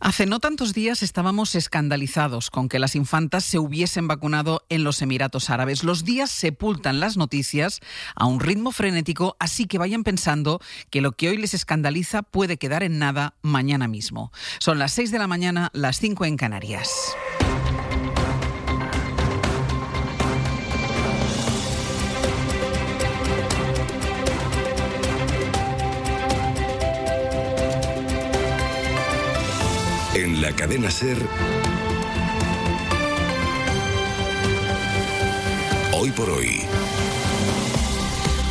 Hace no tantos días estábamos escandalizados con que las infantas se hubiesen vacunado en los Emiratos Árabes. Los días sepultan las noticias a un ritmo frenético, así que vayan pensando que lo que hoy les escandaliza puede quedar en nada mañana mismo. Son las 6 de la mañana, las 5 en Canarias. En la cadena Ser. Hoy por hoy.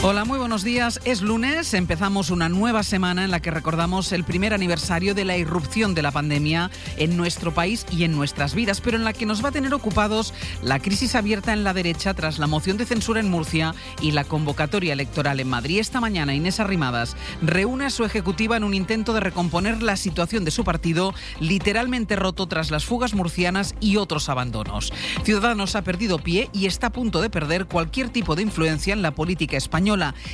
Hola, muy buenos días. Es lunes, empezamos una nueva semana en la que recordamos el primer aniversario de la irrupción de la pandemia en nuestro país y en nuestras vidas, pero en la que nos va a tener ocupados la crisis abierta en la derecha tras la moción de censura en Murcia y la convocatoria electoral en Madrid. Esta mañana Inés Arrimadas reúne a su ejecutiva en un intento de recomponer la situación de su partido, literalmente roto tras las fugas murcianas y otros abandonos. Ciudadanos ha perdido pie y está a punto de perder cualquier tipo de influencia en la política española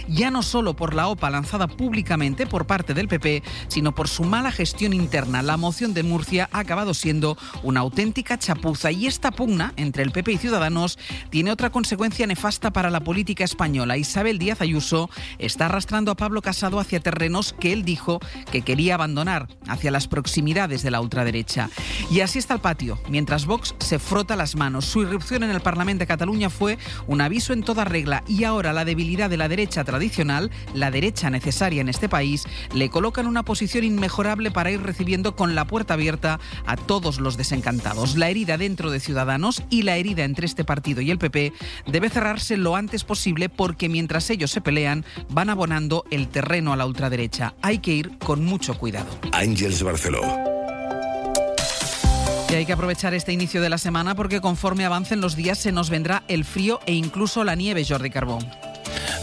ya no solo por la OPA lanzada públicamente por parte del PP, sino por su mala gestión interna. La moción de Murcia ha acabado siendo una auténtica chapuza y esta pugna entre el PP y Ciudadanos tiene otra consecuencia nefasta para la política española. Isabel Díaz Ayuso está arrastrando a Pablo Casado hacia terrenos que él dijo que quería abandonar, hacia las proximidades de la ultraderecha. Y así está el patio, mientras Vox se frota las manos. Su irrupción en el Parlamento de Cataluña fue un aviso en toda regla y ahora la debilidad de la derecha tradicional, la derecha necesaria en este país, le coloca en una posición inmejorable para ir recibiendo con la puerta abierta a todos los desencantados. La herida dentro de Ciudadanos y la herida entre este partido y el PP debe cerrarse lo antes posible porque mientras ellos se pelean van abonando el terreno a la ultraderecha. Hay que ir con mucho cuidado. Ángeles Barceló. Y hay que aprovechar este inicio de la semana porque conforme avancen los días se nos vendrá el frío e incluso la nieve, Jordi Carbón.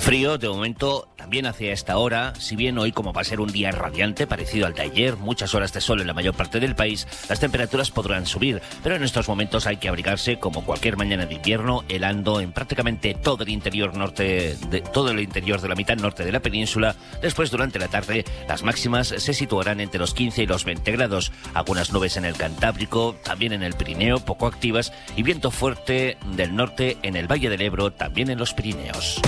Frío, de momento, también hacia esta hora, si bien hoy como va a ser un día radiante, parecido al de ayer, muchas horas de sol en la mayor parte del país, las temperaturas podrán subir, pero en estos momentos hay que abrigarse como cualquier mañana de invierno, helando en prácticamente todo el interior norte, de, todo el interior de la mitad norte de la península. Después, durante la tarde, las máximas se situarán entre los 15 y los 20 grados. Algunas nubes en el Cantábrico, también en el Pirineo, poco activas, y viento fuerte del norte en el Valle del Ebro, también en los Pirineos.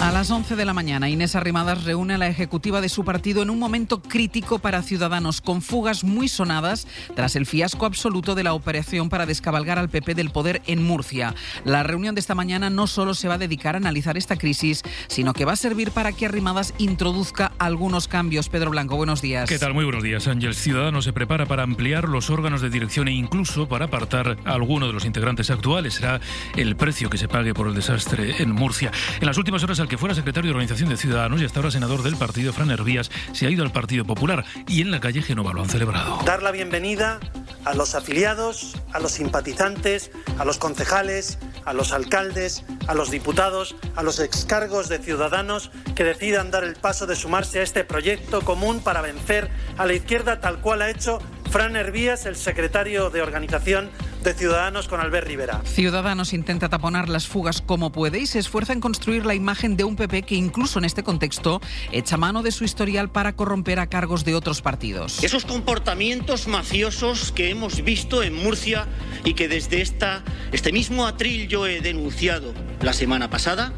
A las 11 de la mañana, Inés Arrimadas reúne a la ejecutiva de su partido en un momento crítico para Ciudadanos, con fugas muy sonadas tras el fiasco absoluto de la operación para descabalgar al PP del poder en Murcia. La reunión de esta mañana no solo se va a dedicar a analizar esta crisis, sino que va a servir para que Arrimadas introduzca algunos cambios. Pedro Blanco, buenos días. ¿Qué tal? Muy buenos días, Ángel. Ciudadanos se prepara para ampliar los órganos de dirección e incluso para apartar a alguno de los integrantes actuales. Será el precio que se pague por el desastre en Murcia. En las últimas horas, que fuera secretario de Organización de Ciudadanos y hasta ahora senador del partido, Fran Hervías, se ha ido al Partido Popular y en la calle Genova lo han celebrado. Dar la bienvenida a los afiliados, a los simpatizantes, a los concejales, a los alcaldes, a los diputados, a los excargos de Ciudadanos que decidan dar el paso de sumarse a este proyecto común para vencer a la izquierda tal cual ha hecho Fran Hervías, el secretario de Organización de Ciudadanos con Albert Rivera. Ciudadanos intenta taponar las fugas como puede y se esfuerza en construir la imagen de un PP que incluso en este contexto echa mano de su historial para corromper a cargos de otros partidos. Esos comportamientos mafiosos que hemos visto en Murcia y que desde esta, este mismo atril yo he denunciado la semana pasada,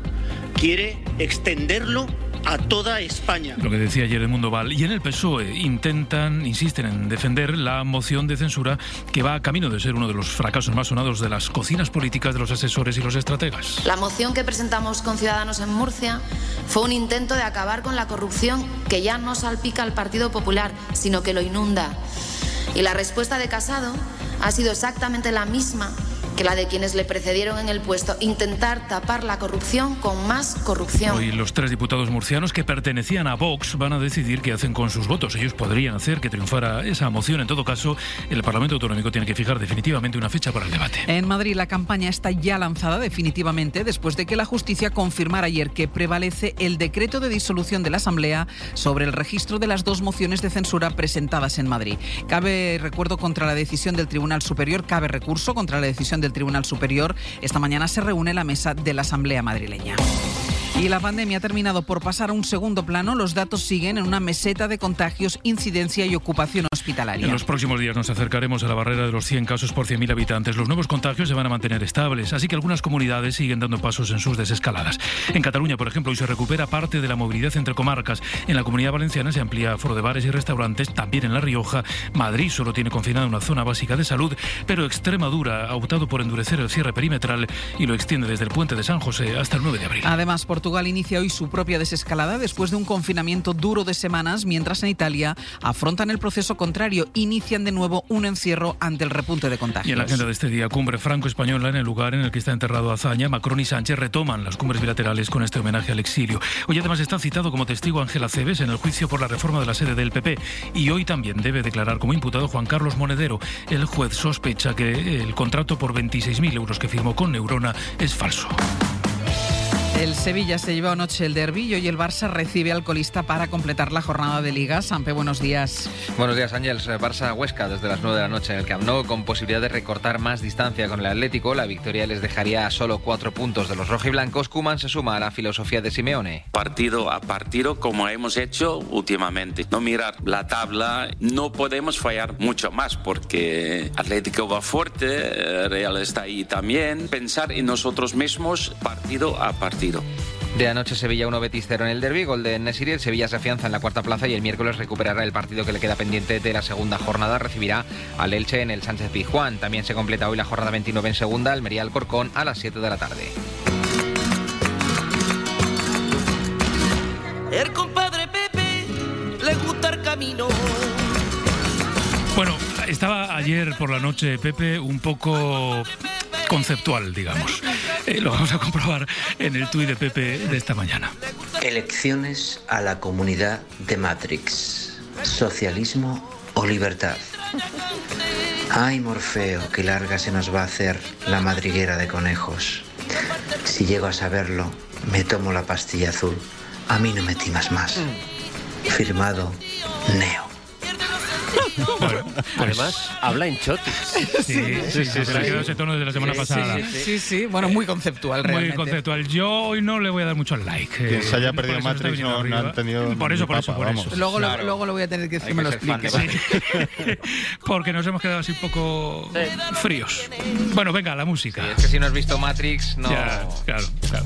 quiere extenderlo a toda España. Lo que decía ayer el Mundo Val. Y en el PSOE intentan, insisten en defender la moción de censura que va a camino de ser uno de los fracasos más sonados de las cocinas políticas de los asesores y los estrategas. La moción que presentamos con Ciudadanos en Murcia fue un intento de acabar con la corrupción que ya no salpica al Partido Popular, sino que lo inunda. Y la respuesta de Casado ha sido exactamente la misma que la de quienes le precedieron en el puesto, intentar tapar la corrupción con más corrupción. Hoy los tres diputados murcianos que pertenecían a Vox van a decidir qué hacen con sus votos. Ellos podrían hacer que triunfara esa moción. En todo caso, el Parlamento Autonómico tiene que fijar definitivamente una fecha para el debate. En Madrid la campaña está ya lanzada definitivamente después de que la justicia confirmara ayer que prevalece el decreto de disolución de la Asamblea sobre el registro de las dos mociones de censura presentadas en Madrid. Cabe recuerdo contra la decisión del Tribunal Superior, cabe recurso contra la decisión del Tribunal Superior. Esta mañana se reúne la mesa de la Asamblea madrileña. Y la pandemia ha terminado por pasar a un segundo plano. Los datos siguen en una meseta de contagios, incidencia y ocupación hospitalaria. En los próximos días nos acercaremos a la barrera de los 100 casos por 100.000 habitantes. Los nuevos contagios se van a mantener estables, así que algunas comunidades siguen dando pasos en sus desescaladas. En Cataluña, por ejemplo, hoy se recupera parte de la movilidad entre comarcas. En la comunidad valenciana se amplía foro de bares y restaurantes, también en La Rioja. Madrid solo tiene confinada una zona básica de salud, pero Extremadura ha optado por endurecer el cierre perimetral y lo extiende desde el puente de San José hasta el 9 de abril. Además, Portugal inicia hoy su propia desescalada después de un confinamiento duro de semanas, mientras en Italia afrontan el proceso contrario, inician de nuevo un encierro ante el repunte de contagios. Y en la agenda de este día, cumbre franco-española en el lugar en el que está enterrado Azaña, Macron y Sánchez retoman las cumbres bilaterales con este homenaje al exilio. Hoy además está citado como testigo Ángela Cebes en el juicio por la reforma de la sede del PP y hoy también debe declarar como imputado Juan Carlos Monedero. El juez sospecha que el contrato por 26.000 euros que firmó con Neurona es falso. El Sevilla se lleva anoche el derbi y hoy el Barça recibe al colista para completar la jornada de liga. Sampe, buenos días. Buenos días, Ángels. Barça Huesca desde las 9 de la noche en el Camp Nou con posibilidad de recortar más distancia con el Atlético. La victoria les dejaría a solo cuatro puntos de los rojiblancos. Kuman se suma a la filosofía de Simeone. Partido a partido como hemos hecho últimamente. No mirar la tabla, no podemos fallar mucho más porque Atlético va fuerte, Real está ahí también. Pensar en nosotros mismos partido a partido. De anoche Sevilla 1 Betis 0 en el derby, gol de Nesiri, el Sevilla se afianza en la cuarta plaza y el miércoles recuperará el partido que le queda pendiente de la segunda jornada, recibirá al Elche en el Sánchez Pizjuán. También se completa hoy la jornada 29 en segunda, Almería Alcorcón a las 7 de la tarde. El compadre Pepe le gusta el camino. Bueno, estaba ayer por la noche Pepe un poco conceptual, digamos. Eh, lo vamos a comprobar en el tuit de Pepe de esta mañana. Elecciones a la comunidad de Matrix. Socialismo o libertad. Ay, Morfeo, qué larga se nos va a hacer la madriguera de conejos. Si llego a saberlo, me tomo la pastilla azul. A mí no me timas más. Firmado Neo. Bueno, Además, habla en chotis. Sí, sí, sí. Se le ha quedado ese tono desde la semana Sí, pasada. Sí, sí, sí. Bueno, muy conceptual Muy realmente. conceptual. Yo hoy no le voy a dar mucho like. Quien se haya perdido Matrix no- no han tenido Por eso, por eso, por eso. Luego, lo- Claro. luego lo voy a tener que decir me lo de. Porque nos hemos quedado así un poco fríos. Bueno, venga, la música. Es que si no has visto Matrix, no. Ya, claro, claro.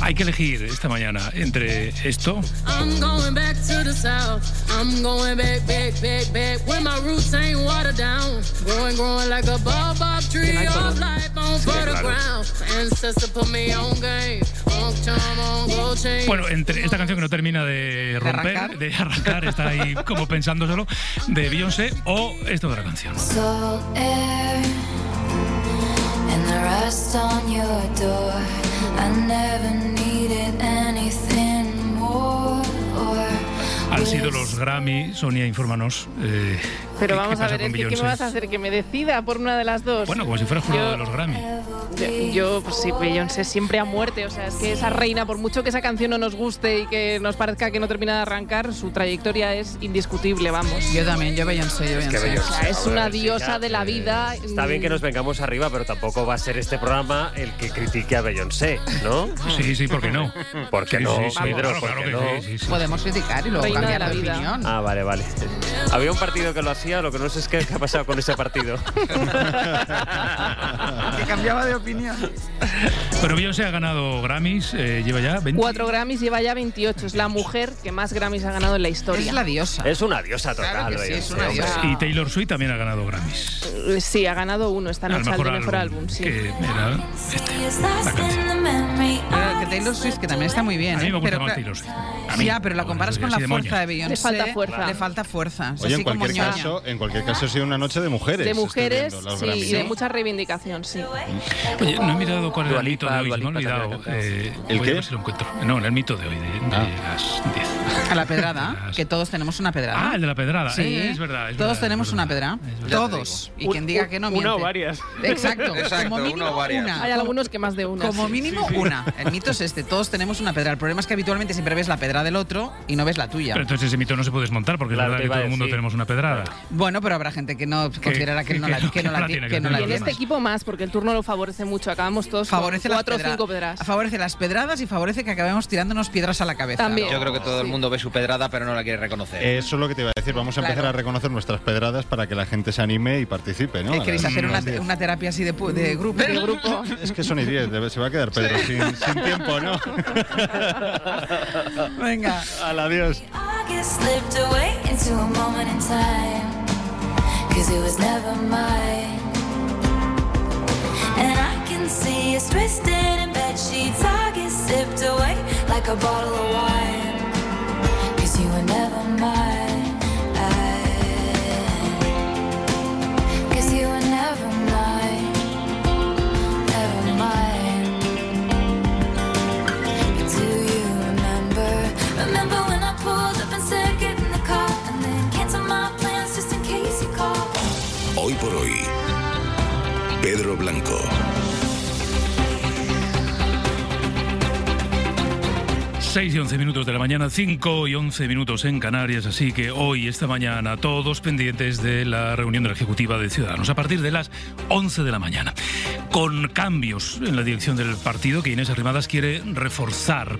Hay que elegir esta mañana entre esto I'm going back to the south. I'm going back, back, back, back. When my roots ain't watered down. Growing, growing like a bob tree of life on fertile ground. Ancestor put me on game. On time, on gold chain. Bueno, entre esta canción que no termina de romper, arrancar? de arrancar, está ahí como pensándoselo, de Beyoncé, o esta otra canción. Han sido los Grammy, Sonia, infórmanos. eh, Pero ¿qué- vamos qué a ver, es que ¿qué me vas a hacer? ¿Que me decida por una de las dos? Bueno, como si fuera jurado Yo- de los Grammy. Yo, yo, pues sí, Beyoncé siempre a muerte. O sea, es que esa reina, por mucho que esa canción no nos guste y que nos parezca que no termina de arrancar, su trayectoria es indiscutible, vamos. Yo también, yo Beyoncé, yo Beyoncé. O sea, es una diosa ya, de la eh, vida. Está bien que nos vengamos arriba, pero tampoco va a ser este programa el que critique a Beyoncé, ¿no? Sí, sí, ¿por qué no? ¿Por qué Sí, no, sí, sí, Pedro? claro, ¿Por claro qué que no? sí, sí, sí. Podemos criticar y luego Reina de cambiar la vida. opinión. Ah, vale, vale. Había un partido que lo hacía, lo que no sé es qué, ha pasado con ese partido. Que cambiaba de opinión. Pero Beyoncé ha ganado Grammys, eh, lleva ya 20. Cuatro Grammys, lleva ya 28. Es la mujer que más Grammys ha ganado en la historia. Es la diosa. Es una diosa total, Claro que sí, es Beyoncé, una hombre. diosa. Y Taylor Swift también ha ganado Grammys. Eh, Sí, ha ganado uno esta noche al mejor mejor álbum, álbum, sí. que era este, la canción. Que Taylor Swift, que también está muy bien. A mí ¿eh? me gusta pero, más Taylor Swift. A mí. Ya, pero la comparas con la fuerza de Beyoncé. Le falta fuerza. Le falta fuerza. Oye, así en como cualquier ñoña. caso, en cualquier caso ha sido una noche de mujeres. De mujeres, viendo, sí, y de mucha reivindicación, sí. Oye, no he mirado cuál era el mito de hoy, se me también olvidado. Eh, ¿El qué? si lo encuentro. No, el mito de hoy, de, de Ah. las 10. A la pedrada, que todos tenemos una pedrada. Ah, el de la pedrada. Sí, Eh, es verdad. es todos verdad, tenemos una verdad. pedra. Es verdad. Todos. Y quien diga que no miente. Una o varias. Exacto. Exacto, como mínimo una o varias. una. Hay algunos que más de una. Como sí. mínimo una. El mito es es este, todos tenemos una pedra. El problema es que habitualmente siempre ves la pedra del otro y no ves la tuya. Pero entonces ese mito no se puede desmontar porque Claro, es verdad que todo el mundo tenemos una pedrada. Bueno, pero habrá gente que no considerará que, no la, que no la, la ti- tiene, que que no la tiene. este equipo más, porque el turno lo favorece mucho. Acabamos todos Favorece con las cuatro o cinco pedras. Favorece las pedradas y favorece que acabemos tirándonos piedras a la cabeza. También. Yo creo que todo el mundo ve su pedrada, pero no la quiere reconocer. Eso es lo que te iba a decir. Vamos a empezar a reconocer nuestras pedradas para que la gente se anime y participe, ¿no? ¿Queréis hacer una, terapia así de, grupo? De grupo. Es que son y diez, debe- se va a quedar Pedro sin, sin tiempo, tiempo, ¿no? Venga, al adiós. see us twisting in bed sheets. I get sipped away like a bottle of wine. Cause you were never mine. Pedro Blanco. Seis y 11 minutos de la mañana, 5 y 11 minutos en Canarias, así que hoy, esta mañana, todos pendientes de la reunión de la Ejecutiva de Ciudadanos, a partir de las 11 de la mañana, con cambios en la dirección del partido que Inés Arrimadas quiere reforzar,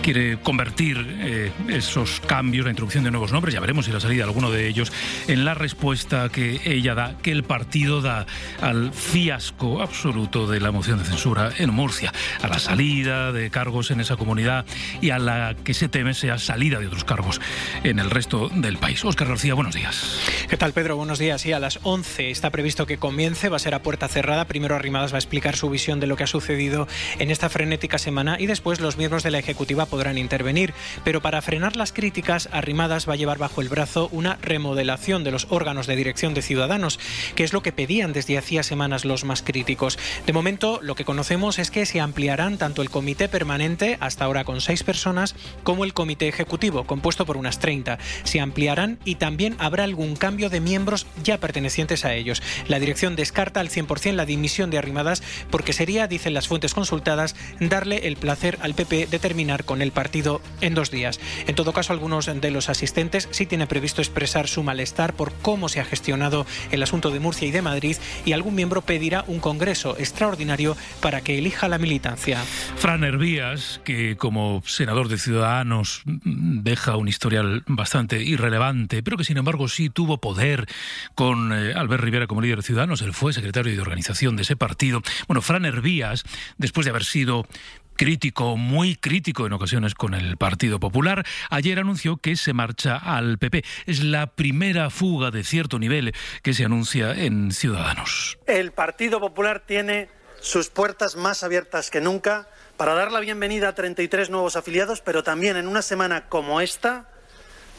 quiere convertir eh, esos cambios, la introducción de nuevos nombres, ya veremos si la salida de alguno de ellos, en la respuesta que ella da, que el partido da al fiasco absoluto de la moción de censura en Murcia, a la salida de cargos en esa comunidad y a la que se teme sea salida de otros cargos en el resto del país. Óscar García, buenos días. ¿Qué tal, Pedro? Buenos días. Sí, a las 11 está previsto que comience, va a ser a puerta cerrada. Primero Arrimadas va a explicar su visión de lo que ha sucedido en esta frenética semana y después los miembros de la Ejecutiva podrán intervenir. Pero para frenar las críticas, Arrimadas va a llevar bajo el brazo una remodelación de los órganos de dirección de Ciudadanos, que es lo que pedían desde hacía semanas los más críticos. De momento, lo que conocemos es que se ampliarán tanto el comité permanente, hasta ahora con seis personas, como el comité ejecutivo, compuesto por unas 30. Se ampliarán y también habrá algún cambio de miembros ya pertenecientes a ellos. La dirección descarta al 100% la dimisión de Arrimadas porque sería, dicen las fuentes consultadas, darle el placer al PP de terminar con el partido en dos días. En todo caso, algunos de los asistentes sí tienen previsto expresar su malestar por cómo se ha gestionado el asunto de Murcia y de Madrid y algún miembro pedirá un congreso extraordinario para que elija la militancia. Fran Hervías, que como senador de Ciudadanos deja un historial bastante irrelevante, pero que sin embargo sí tuvo poder con eh, Albert Rivera como líder de Ciudadanos, él fue secretario de organización de ese partido. Bueno, Fran Hervías, después de haber sido crítico, muy crítico en ocasiones con el Partido Popular, ayer anunció que se marcha al PP. Es la primera fuga de cierto nivel que se anuncia en Ciudadanos. El Partido Popular tiene sus puertas más abiertas que nunca para dar la bienvenida a 33 nuevos afiliados, pero también en una semana como esta,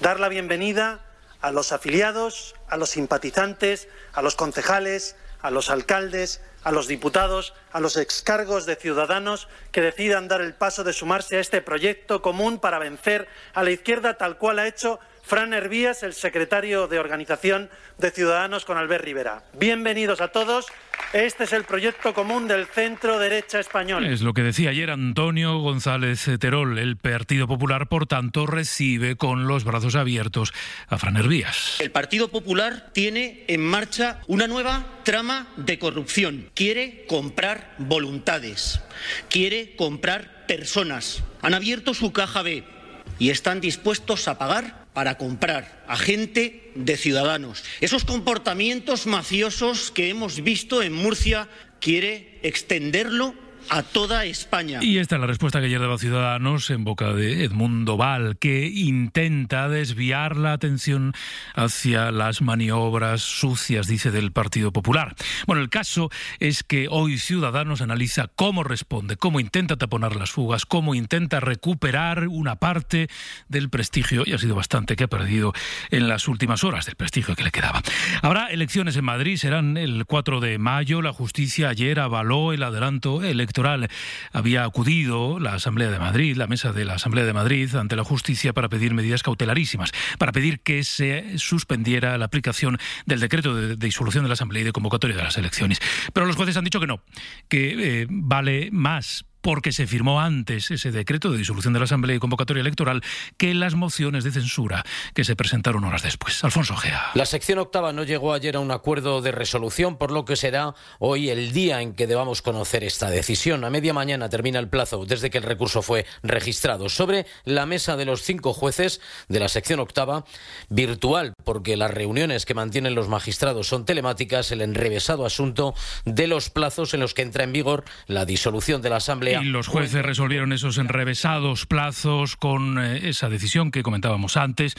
dar la bienvenida a los afiliados, a los simpatizantes, a los concejales, a los alcaldes, a los diputados, a los excargos de ciudadanos que decidan dar el paso de sumarse a este proyecto común para vencer a la izquierda tal cual ha hecho Fran Hervías, el secretario de organización de Ciudadanos con Albert Rivera. Bienvenidos a todos. Este es el proyecto común del centro derecha español. Es lo que decía ayer Antonio González Terol. El Partido Popular, por tanto, recibe con los brazos abiertos a Fran Hervías. El Partido Popular tiene en marcha una nueva trama de corrupción. Quiere comprar voluntades, quiere comprar personas. Han abierto su caja B y están dispuestos a pagar para comprar a gente de ciudadanos. Esos comportamientos mafiosos que hemos visto en Murcia quiere extenderlo a toda España. Y esta es la respuesta que ayer daba Ciudadanos en boca de Edmundo Val, que intenta desviar la atención hacia las maniobras sucias, dice, del Partido Popular. Bueno, el caso es que hoy Ciudadanos analiza cómo responde, cómo intenta taponar las fugas, cómo intenta recuperar una parte del prestigio, y ha sido bastante que ha perdido en las últimas horas del prestigio que le quedaba. Habrá elecciones en Madrid, serán el 4 de mayo. La justicia ayer avaló el adelanto electoral. Había acudido la Asamblea de Madrid, la mesa de la Asamblea de Madrid, ante la justicia para pedir medidas cautelarísimas, para pedir que se suspendiera la aplicación del decreto de, disolución de la Asamblea y de convocatoria de las elecciones. Pero los jueces han dicho que no, que eh, vale más porque se firmó antes ese decreto de disolución de la Asamblea y convocatoria electoral que las mociones de censura que se presentaron horas después. Alfonso Gea. La sección octava no llegó ayer a un acuerdo de resolución, por lo que será hoy el día en que debamos conocer esta decisión. A media mañana termina el plazo desde que el recurso fue registrado. Sobre la mesa de los cinco jueces de la sección octava, virtual, porque las reuniones que mantienen los magistrados son telemáticas, el enrevesado asunto de los plazos en los que entra en vigor la disolución de la Asamblea. Y los jueces resolvieron esos enrevesados plazos con eh, esa decisión que comentábamos antes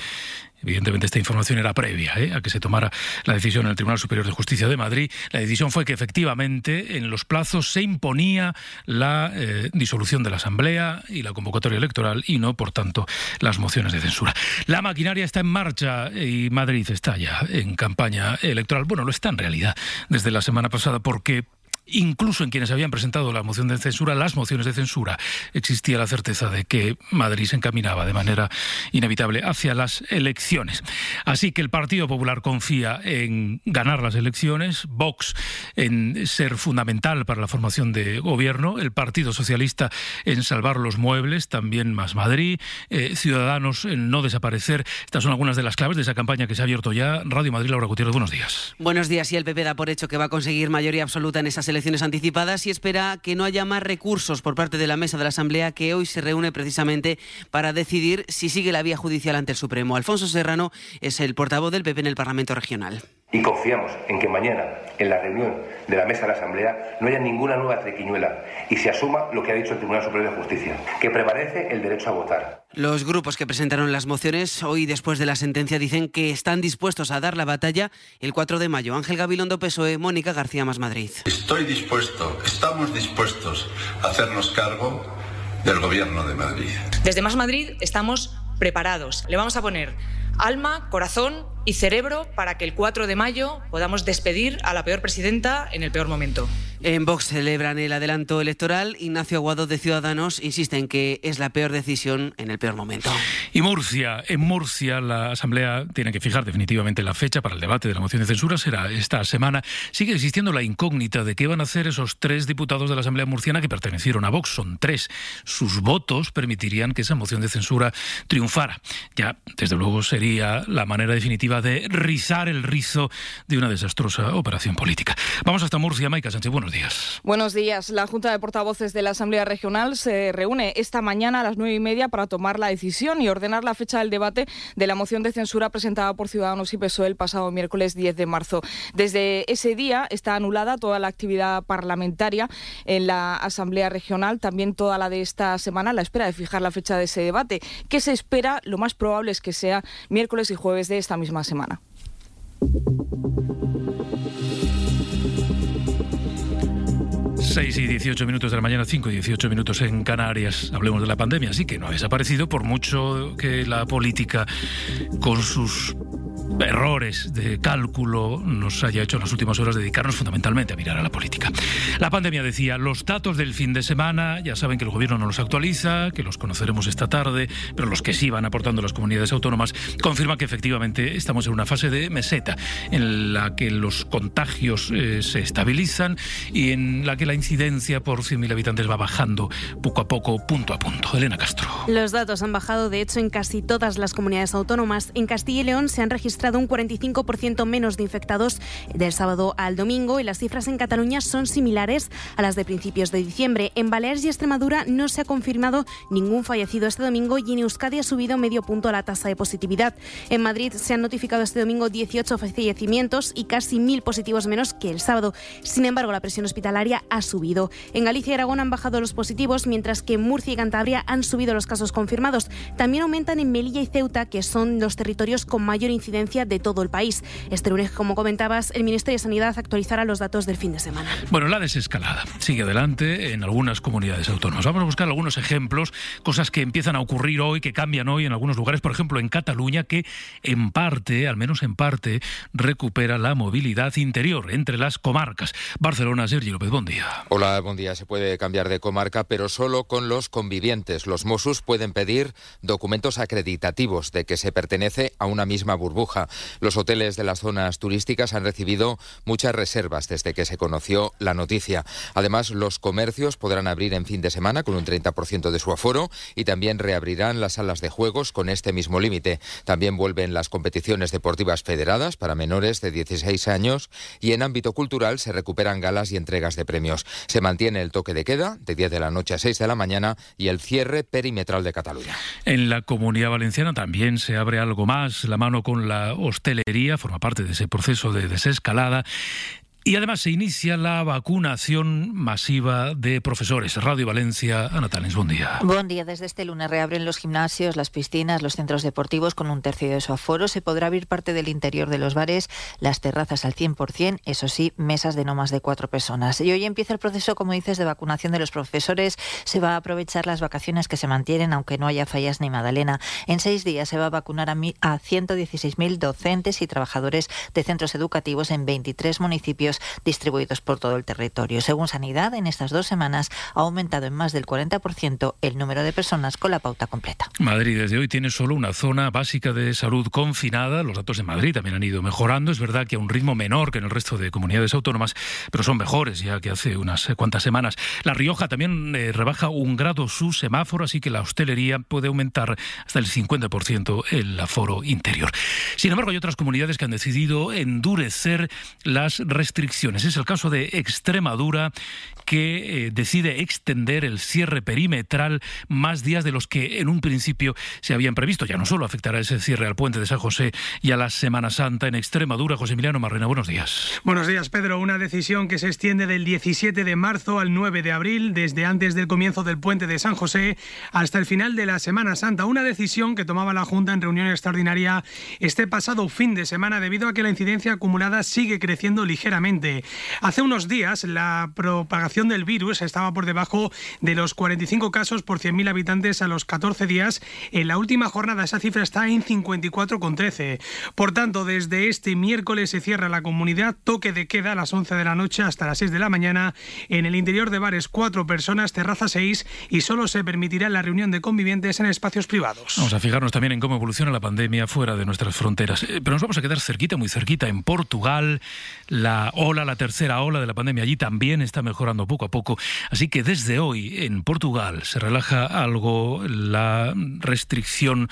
Evidentemente esta información era previa ¿eh? a que se tomara la decisión en el Tribunal Superior de Justicia de Madrid. La decisión fue que efectivamente en los plazos se imponía la eh, disolución de la Asamblea y la convocatoria electoral y no, por tanto, las mociones de censura. La maquinaria está en marcha y Madrid está ya en campaña electoral. Bueno, lo está en realidad desde la semana pasada porque incluso en quienes habían presentado la moción de censura, las mociones de censura, existía la certeza de que Madrid se encaminaba de manera inevitable hacia las elecciones. Así que el Partido Popular confía en ganar las elecciones, Vox en ser fundamental para la formación de gobierno, el Partido Socialista en salvar los muebles, también más Madrid, eh, Ciudadanos en no desaparecer. Estas son algunas de las claves de esa campaña que se ha abierto ya. Radio Madrid, Laura Gutiérrez, buenos días. Buenos días. Y el PP da por hecho que va a conseguir mayoría absoluta en esas elecciones anticipadas y espera que no haya más recursos por parte de la mesa de la Asamblea que hoy se reúne precisamente para decidir si sigue la vía judicial ante el Supremo. Alfonso Serrano es el portavoz del PP en el Parlamento Regional. Y confiamos en que mañana, en la reunión de la mesa de la Asamblea, no haya ninguna nueva triquiñuela y se asuma lo que ha dicho el Tribunal Superior de Justicia, que prevalece el derecho a votar. Los grupos que presentaron las mociones hoy después de la sentencia dicen que están dispuestos a dar la batalla el 4 de mayo. Ángel Gabilondo PSOE, Mónica García Más Madrid. Estoy dispuesto, estamos dispuestos a hacernos cargo del Gobierno de Madrid. Desde Más Madrid estamos preparados. Le vamos a poner alma, corazón y cerebro para que el 4 de mayo podamos despedir a la peor presidenta en el peor momento. En Vox celebran el adelanto electoral. Ignacio Aguado de Ciudadanos insiste en que es la peor decisión en el peor momento. Y Murcia, en Murcia la Asamblea tiene que fijar definitivamente la fecha para el debate de la moción de censura. Será esta semana. Sigue existiendo la incógnita de qué van a hacer esos tres diputados de la Asamblea murciana que pertenecieron a Vox. Son tres. Sus votos permitirían que esa moción de censura triunfara. Ya, desde luego, sería la manera de rizar el rizo de una desastrosa operación política. Vamos hasta Murcia, Maica Sánchez. Buenos días. Buenos días. La Junta de Portavoces de la Asamblea Regional se reúne esta mañana a las nueve y media para tomar la decisión y ordenar la fecha del debate de la moción de censura presentada por Ciudadanos y PSOE el pasado miércoles 10 de marzo. Desde ese día está anulada toda la actividad parlamentaria en la Asamblea Regional, también toda la de esta semana, la espera de fijar la fecha de ese debate, que se espera, lo más probable es que sea miércoles y jueves de esta misma semana. 6 y 18 minutos de la mañana, 5 y 18 minutos en Canarias. Hablemos de la pandemia, así que no ha desaparecido por mucho que la política con sus errores de cálculo nos haya hecho en las últimas horas dedicarnos fundamentalmente a mirar a la política. La pandemia decía, los datos del fin de semana, ya saben que el gobierno no los actualiza, que los conoceremos esta tarde, pero los que sí van aportando las comunidades autónomas confirman que efectivamente estamos en una fase de meseta, en la que los contagios eh, se estabilizan y en la que la incidencia por 100.000 habitantes va bajando poco a poco, punto a punto. Elena Castro. Los datos han bajado, de hecho, en casi todas las comunidades autónomas. En Castilla y León se han registrado un 45% menos de infectados del sábado al domingo y las cifras en Cataluña son similares a las de principios de diciembre. En Baleares y Extremadura no se ha confirmado ningún fallecido este domingo y en Euskadi ha subido medio punto la tasa de positividad. En Madrid se han notificado este domingo 18 fallecimientos y casi mil positivos menos que el sábado. Sin embargo, la presión hospitalaria ha subido. En Galicia y Aragón han bajado los positivos, mientras que en Murcia y Cantabria han subido los casos confirmados. También aumentan en Melilla y Ceuta, que son los territorios con mayor incidencia de todo el país. Este lunes, como comentabas, el Ministerio de Sanidad actualizará los datos del fin de semana. Bueno, la desescalada sigue adelante en algunas comunidades autónomas. Vamos a buscar algunos ejemplos, cosas que empiezan a ocurrir hoy, que cambian hoy en algunos lugares, por ejemplo en Cataluña, que en parte, al menos en parte, recupera la movilidad interior entre las comarcas. Barcelona, Sergio López, buen día. Hola, buen día. Se puede cambiar de comarca, pero solo con los convivientes. Los Mossos pueden pedir documentos acreditativos de que se pertenece a una misma burbuja Los hoteles de las zonas turísticas han recibido muchas reservas desde que se conoció la noticia. Además, los comercios podrán abrir en fin de semana con un 30% de su aforo y también reabrirán las salas de juegos con este mismo límite. También vuelven las competiciones deportivas federadas para menores de 16 años y en ámbito cultural se recuperan galas y entregas de premios. Se mantiene el toque de queda de 10 de la noche a 6 de la mañana y el cierre perimetral de Cataluña. En la comunidad valenciana también se abre algo más. La mano con la hostelería forma parte de ese proceso de desescalada. Y además se inicia la vacunación masiva de profesores. Radio Valencia, Ana Talens, buen día. Buen día. Desde este lunes reabren los gimnasios, las piscinas, los centros deportivos con un tercio de su aforo. Se podrá abrir parte del interior de los bares, las terrazas al 100%, eso sí, mesas de no más de cuatro personas. Y hoy empieza el proceso, como dices, de vacunación de los profesores. Se va a aprovechar las vacaciones que se mantienen, aunque no haya fallas ni Madalena. En seis días se va a vacunar a, a 116.000 docentes y trabajadores de centros educativos en 23 municipios distribuidos por todo el territorio. Según Sanidad, en estas dos semanas ha aumentado en más del 40% el número de personas con la pauta completa. Madrid desde hoy tiene solo una zona básica de salud confinada. Los datos de Madrid también han ido mejorando. Es verdad que a un ritmo menor que en el resto de comunidades autónomas, pero son mejores ya que hace unas cuantas semanas. La Rioja también eh, rebaja un grado su semáforo, así que la hostelería puede aumentar hasta el 50% el aforo interior. Sin embargo, hay otras comunidades que han decidido endurecer las restricciones es el caso de Extremadura, que eh, decide extender el cierre perimetral más días de los que en un principio se habían previsto. Ya no solo afectará ese cierre al puente de San José y a la Semana Santa en Extremadura. José Emiliano Marrena, buenos días. Buenos días, Pedro. Una decisión que se extiende del 17 de marzo al 9 de abril, desde antes del comienzo del puente de San José hasta el final de la Semana Santa. Una decisión que tomaba la Junta en reunión extraordinaria este pasado fin de semana debido a que la incidencia acumulada sigue creciendo ligeramente. Hace unos días la propagación del virus estaba por debajo de los 45 casos por 100.000 habitantes a los 14 días. En la última jornada esa cifra está en 54,13. Por tanto, desde este miércoles se cierra la comunidad, toque de queda a las 11 de la noche hasta las 6 de la mañana. En el interior de bares, cuatro personas, terraza 6 y solo se permitirá la reunión de convivientes en espacios privados. Vamos a fijarnos también en cómo evoluciona la pandemia fuera de nuestras fronteras. Eh, pero nos vamos a quedar cerquita, muy cerquita, en Portugal. La la tercera ola de la pandemia allí también está mejorando poco a poco. Así que desde hoy en Portugal se relaja algo la restricción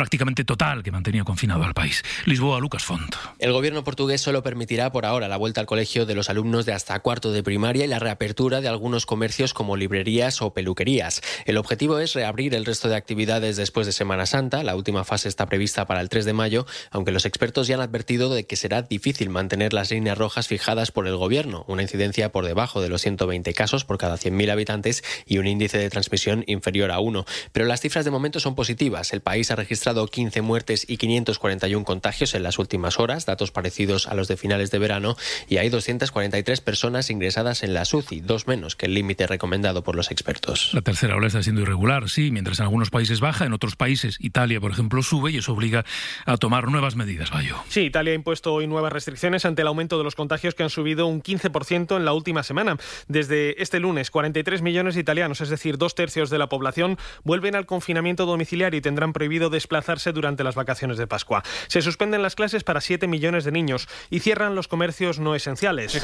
prácticamente total que mantenía confinado al país. Lisboa, Lucas Font. El gobierno portugués solo permitirá por ahora la vuelta al colegio de los alumnos de hasta cuarto de primaria y la reapertura de algunos comercios como librerías o peluquerías. El objetivo es reabrir el resto de actividades después de Semana Santa. La última fase está prevista para el 3 de mayo, aunque los expertos ya han advertido de que será difícil mantener las líneas rojas fijadas por el gobierno, una incidencia por debajo de los 120 casos por cada 100.000 habitantes y un índice de transmisión inferior a 1. Pero las cifras de momento son positivas. El país ha registrado 15 muertes y 541 contagios en las últimas horas, datos parecidos a los de finales de verano, y hay 243 personas ingresadas en la SUCI, dos menos que el límite recomendado por los expertos. La tercera ola está siendo irregular, sí, mientras en algunos países baja, en otros países, Italia, por ejemplo, sube y eso obliga a tomar nuevas medidas, Bayo. Sí, Italia ha impuesto hoy nuevas restricciones ante el aumento de los contagios que han subido un 15% en la última semana. Desde este lunes, 43 millones de italianos, es decir, dos tercios de la población, vuelven al confinamiento domiciliario y tendrán prohibido desplazarse durante las vacaciones de Pascua. Se suspenden las clases para 7 millones de niños y cierran los comercios no esenciales.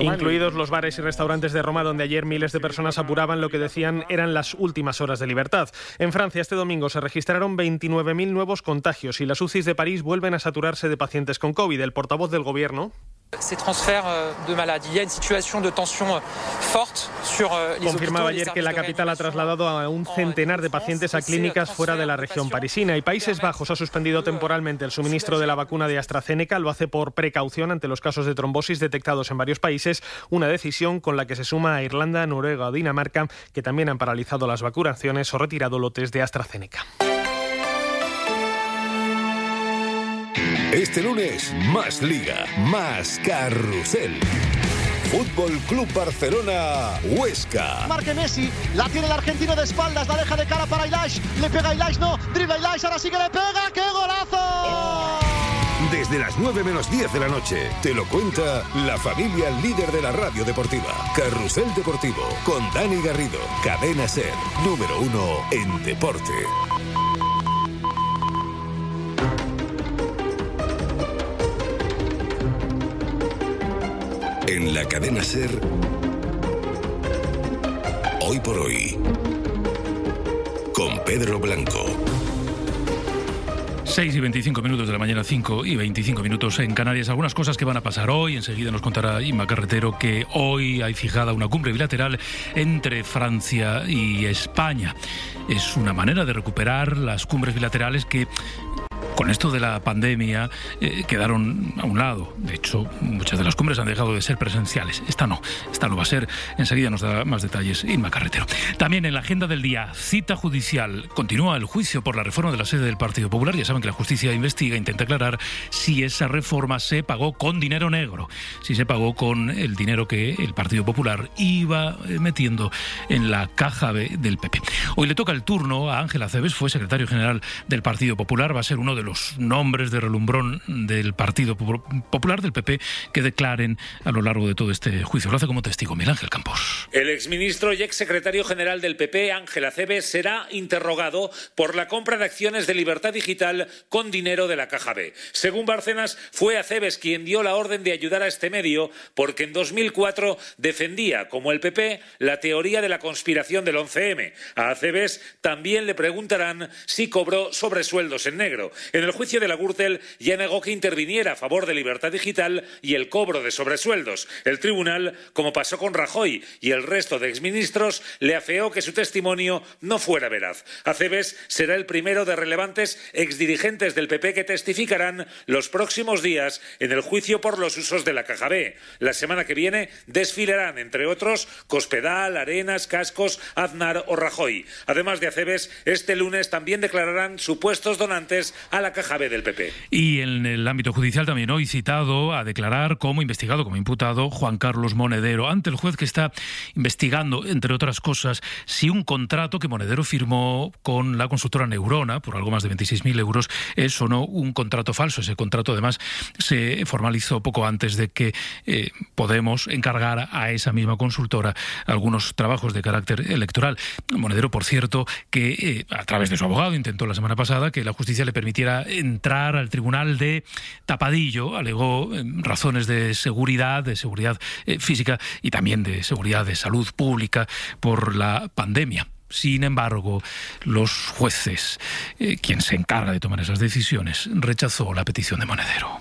Incluidos los bares y restaurantes de Roma, donde ayer miles de personas apuraban lo que decían eran las últimas horas de libertad. En Francia, este domingo se registraron 29.000 nuevos contagios y las UCIs de París vuelven a saturarse de pacientes con COVID. El portavoz del gobierno Confirmaba ayer que la capital ha trasladado a un centenar de pacientes a clínicas fuera de la región parisina. Y Países Bajos ha suspendido temporalmente el suministro de la vacuna de AstraZeneca. Lo hace por precaución ante los casos de trombosis detectados en varios países, una decisión con la que se suma a Irlanda, Noruega o Dinamarca, que también han paralizado las vacunaciones o retirado lotes de AstraZeneca. Este lunes, más liga, más carrusel. Fútbol Club Barcelona, Huesca. Marque Messi, la tiene el argentino de espaldas, la deja de cara para Ilaix, le pega Ilaix, no, dribla Ilaix, ahora sí que le pega, ¡qué golazo! Desde las 9 menos 10 de la noche, te lo cuenta la familia líder de la radio deportiva. Carrusel Deportivo, con Dani Garrido, Cadena Ser, número uno en deporte. La cadena Ser, hoy por hoy, con Pedro Blanco. 6 y 25 minutos de la mañana, 5 y 25 minutos en Canarias. Algunas cosas que van a pasar hoy. Enseguida nos contará Inma Carretero que hoy hay fijada una cumbre bilateral entre Francia y España. Es una manera de recuperar las cumbres bilaterales que con esto de la pandemia eh, quedaron a un lado. De hecho, muchas de las cumbres han dejado de ser presenciales. Esta no, esta lo va a ser. Enseguida nos da más detalles Inma Carretero. También en la agenda del día, cita judicial. Continúa el juicio por la reforma de la sede del Partido Popular. Ya saben que la justicia investiga, intenta aclarar si esa reforma se pagó con dinero negro, si se pagó con el dinero que el Partido Popular iba eh, metiendo en la caja del PP. Hoy le toca el turno a Ángela Cebes, fue secretario general del Partido Popular, va a ser uno de los nombres de relumbrón del Partido Popular del PP que declaren a lo largo de todo este juicio. Lo hace como testigo Miguel Ángel Campos. El exministro y exsecretario general del PP, Ángel Aceves, será interrogado por la compra de acciones de Libertad Digital con dinero de la Caja B. Según Bárcenas, fue Aceves quien dio la orden de ayudar a este medio porque en 2004 defendía, como el PP, la teoría de la conspiración del 11M. A Aceves también le preguntarán si cobró sobresueldos en negro. En el juicio de la Gürtel ya negó que interviniera a favor de Libertad Digital y el cobro de sobresueldos. El tribunal, como pasó con Rajoy y el resto de exministros, le afeó que su testimonio no fuera veraz. Aceves será el primero de relevantes exdirigentes del PP que testificarán los próximos días en el juicio por los usos de la caja B. La semana que viene desfilarán, entre otros, Cospedal, Arenas, Cascos, Aznar o Rajoy. Además de Aceves, este lunes también declararán supuestos donantes a la caja B del PP. Y en el ámbito judicial también hoy citado a declarar como investigado, como imputado, Juan Carlos Monedero, ante el juez que está investigando, entre otras cosas, si un contrato que Monedero firmó con la consultora Neurona por algo más de 26.000 euros es o no un contrato falso. Ese contrato, además, se formalizó poco antes de que eh, Podemos encargar a esa misma consultora algunos trabajos de carácter electoral. Monedero, por cierto, que eh, a través de su abogado intentó la semana pasada que la justicia le permitiera entrar al tribunal de tapadillo, alegó eh, razones de seguridad, de seguridad eh, física y también de seguridad de salud pública por la pandemia. Sin embargo, los jueces, eh, quien se encarga de tomar esas decisiones, rechazó la petición de Monedero.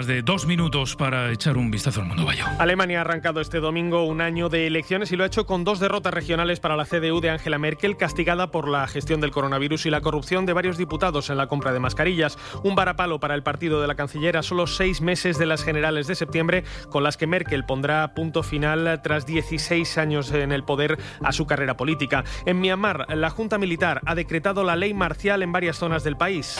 Más de dos minutos para echar un vistazo al mundo valle. Alemania ha arrancado este domingo un año de elecciones y lo ha hecho con dos derrotas regionales para la CDU de Angela Merkel, castigada por la gestión del coronavirus y la corrupción de varios diputados en la compra de mascarillas. Un varapalo para el partido de la canciller a solo seis meses de las generales de septiembre, con las que Merkel pondrá punto final tras 16 años en el poder a su carrera política. En Myanmar, la Junta Militar ha decretado la ley marcial en varias zonas del país.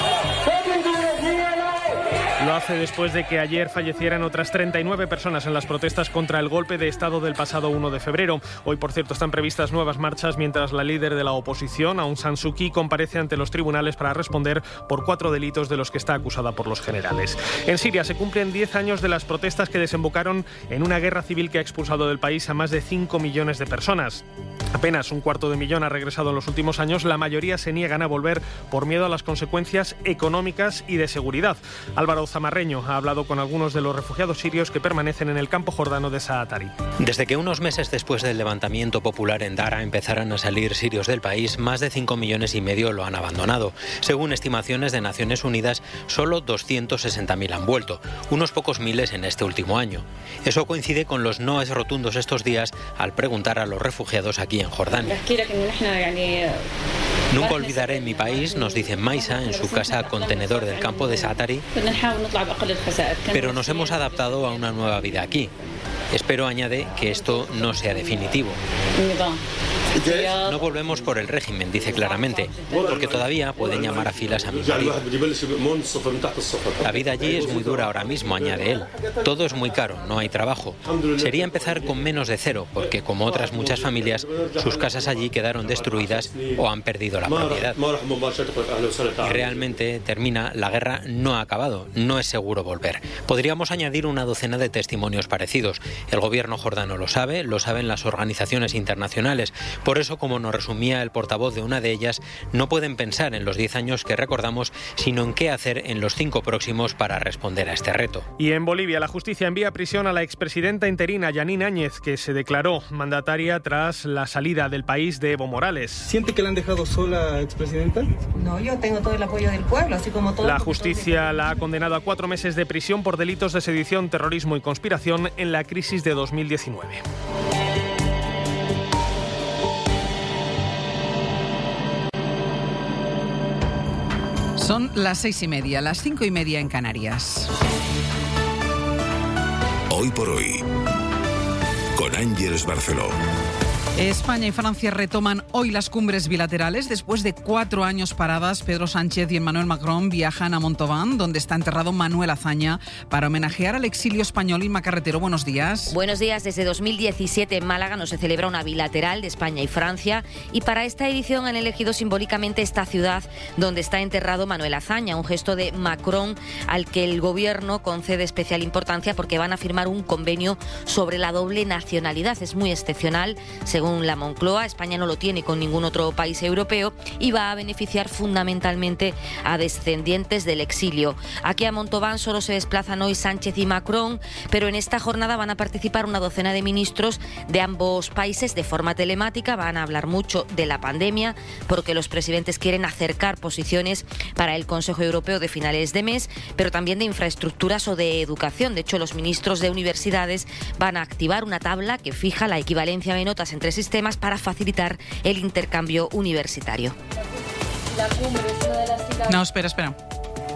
Lo hace después de que ayer fallecieran otras 39 personas en las protestas contra el golpe de Estado del pasado 1 de febrero. Hoy, por cierto, están previstas nuevas marchas mientras la líder de la oposición, Aung San Suu Kyi, comparece ante los tribunales para responder por cuatro delitos de los que está acusada por los generales. En Siria se cumplen 10 años de las protestas que desembocaron en una guerra civil que ha expulsado del país a más de 5 millones de personas. Apenas un cuarto de millón ha regresado en los últimos años. La mayoría se niegan a volver por miedo a las consecuencias económicas y de seguridad. Álvaro Zamarreño ha hablado con algunos de los refugiados sirios que permanecen en el campo jordano de Saatari. Desde que unos meses después del levantamiento popular en Dara empezaran a salir sirios del país, más de 5 millones y medio lo han abandonado. Según estimaciones de Naciones Unidas, solo 260.000 han vuelto, unos pocos miles en este último año. Eso coincide con los noes rotundos estos días al preguntar a los refugiados aquí en Jordania. Nunca olvidaré mi país, nos dice Maisa en su casa contenedor del campo de Saatari, pero nos hemos adaptado a una nueva vida aquí. Espero, añade, que esto no sea definitivo. No volvemos por el régimen, dice claramente, porque todavía pueden llamar a filas a mi marido. La vida allí es muy dura ahora mismo, añade él. Todo es muy caro, no hay trabajo. Sería empezar con menos de cero, porque como otras muchas familias, sus casas allí quedaron destruidas o han perdido la propiedad. Y realmente termina, la guerra no ha acabado, no es seguro volver. Podríamos añadir una docena de testimonios parecidos. El gobierno jordano lo sabe, lo saben las organizaciones internacionales. Por eso, como nos resumía el portavoz de una de ellas, no pueden pensar en los 10 años que recordamos, sino en qué hacer en los cinco próximos para responder a este reto. Y en Bolivia, la justicia envía a prisión a la expresidenta interina Yanine Áñez, que se declaró mandataria tras la salida del país de Evo Morales. ¿Siente que la han dejado sola, expresidenta? No, yo tengo todo el apoyo del pueblo, así como todo. La justicia la ha condenado a cuatro meses de prisión por delitos de sedición, terrorismo y conspiración en la crisis de 2019. Son las seis y media, las cinco y media en Canarias. Hoy por hoy, con Ángeles Barceló. España y Francia retoman hoy las cumbres bilaterales. Después de cuatro años paradas, Pedro Sánchez y Emmanuel Macron viajan a Montauban, donde está enterrado Manuel Azaña, para homenajear al exilio español. y Carretero, buenos días. Buenos días. Desde 2017 en Málaga no se celebra una bilateral de España y Francia. Y para esta edición han elegido simbólicamente esta ciudad donde está enterrado Manuel Azaña, un gesto de Macron al que el gobierno concede especial importancia porque van a firmar un convenio sobre la doble nacionalidad. Es muy excepcional, según la Moncloa, España no lo tiene con ningún otro país europeo y va a beneficiar fundamentalmente a descendientes del exilio. Aquí a Montauban solo se desplazan hoy Sánchez y Macron, pero en esta jornada van a participar una docena de ministros de ambos países de forma telemática. Van a hablar mucho de la pandemia porque los presidentes quieren acercar posiciones para el Consejo Europeo de finales de mes, pero también de infraestructuras o de educación. De hecho, los ministros de universidades van a activar una tabla que fija la equivalencia de notas entre sistemas para facilitar el intercambio universitario. No, espera, espera.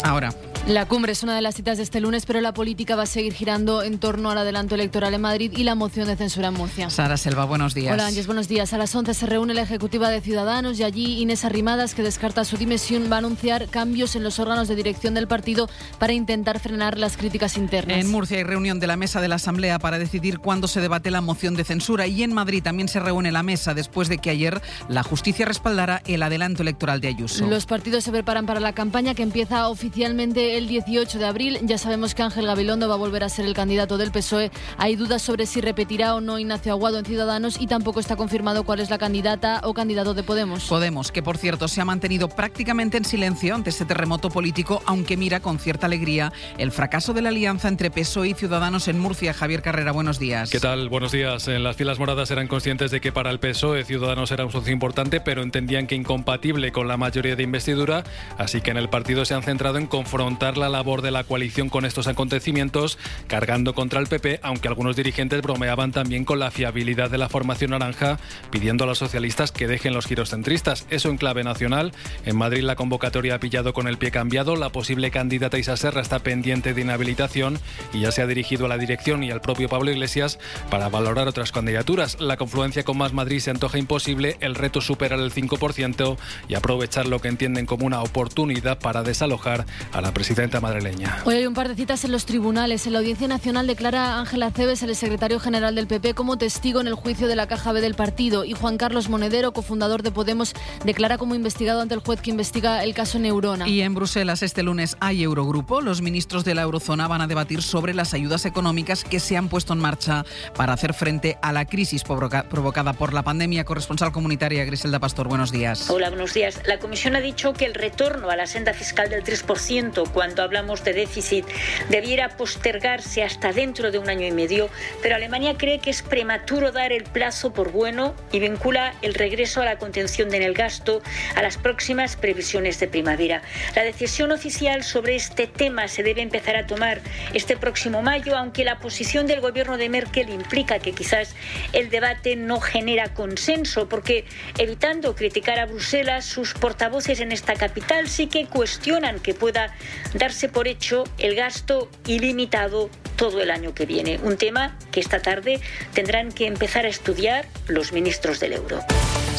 Ahora. La cumbre es una de las citas de este lunes, pero la política va a seguir girando en torno al adelanto electoral en Madrid y la moción de censura en Murcia. Sara Selva, buenos días. Hola Ángeles, buenos días. A las 11 se reúne la ejecutiva de Ciudadanos y allí Inés Arrimadas, que descarta su dimisión, va a anunciar cambios en los órganos de dirección del partido para intentar frenar las críticas internas. En Murcia hay reunión de la mesa de la Asamblea para decidir cuándo se debate la moción de censura y en Madrid también se reúne la mesa después de que ayer la justicia respaldara el adelanto electoral de Ayuso. Los partidos se preparan para la campaña que empieza oficialmente el 18 de abril ya sabemos que Ángel Gabilondo va a volver a ser el candidato del PSOE. Hay dudas sobre si repetirá o no Ignacio Aguado en Ciudadanos y tampoco está confirmado cuál es la candidata o candidato de Podemos. Podemos, que por cierto se ha mantenido prácticamente en silencio ante este terremoto político, aunque mira con cierta alegría el fracaso de la alianza entre PSOE y Ciudadanos en Murcia. Javier Carrera, buenos días. ¿Qué tal? Buenos días. En las filas moradas eran conscientes de que para el PSOE Ciudadanos era un socio importante, pero entendían que incompatible con la mayoría de investidura, así que en el partido se han centrado en confrontar la labor de la coalición con estos acontecimientos, cargando contra el PP, aunque algunos dirigentes bromeaban también con la fiabilidad de la formación naranja, pidiendo a los socialistas que dejen los giros centristas. Eso en clave nacional. En Madrid la convocatoria ha pillado con el pie cambiado. La posible candidata Isa Serra está pendiente de inhabilitación y ya se ha dirigido a la dirección y al propio Pablo Iglesias para valorar otras candidaturas. La confluencia con Más Madrid se antoja imposible. El reto superar el 5% y aprovechar lo que entienden como una oportunidad para desalojar a la presidenta madrileña. Hoy hay un par de citas en los tribunales. En la Audiencia Nacional declara Ángela Cebes, el secretario general del PP, como testigo en el juicio de la Caja B del partido. Y Juan Carlos Monedero, cofundador de Podemos, declara como investigado ante el juez que investiga el caso Neurona. Y en Bruselas este lunes hay Eurogrupo. Los ministros de la eurozona van a debatir sobre las ayudas económicas que se han puesto en marcha para hacer frente a la crisis provocada por la pandemia. Corresponsal comunitaria Griselda Pastor, buenos días. Hola, buenos días. La Comisión ha dicho que el retorno a la senda fiscal del 3% cuando hablamos de déficit debiera postergarse hasta dentro de un año y medio, pero Alemania cree que es prematuro dar el plazo por bueno y vincula el regreso a la contención en el gasto a las próximas previsiones de primavera. La decisión oficial sobre este tema se debe empezar a tomar este próximo mayo, aunque la posición del gobierno de Merkel implica que quizás el debate no genera consenso, porque evitando criticar a Bruselas, sus portavoces en esta capital sí que cuestionan que pueda darse por hecho el gasto ilimitado todo el año que viene. Un tema que esta tarde tendrán que empezar a estudiar los ministros del euro.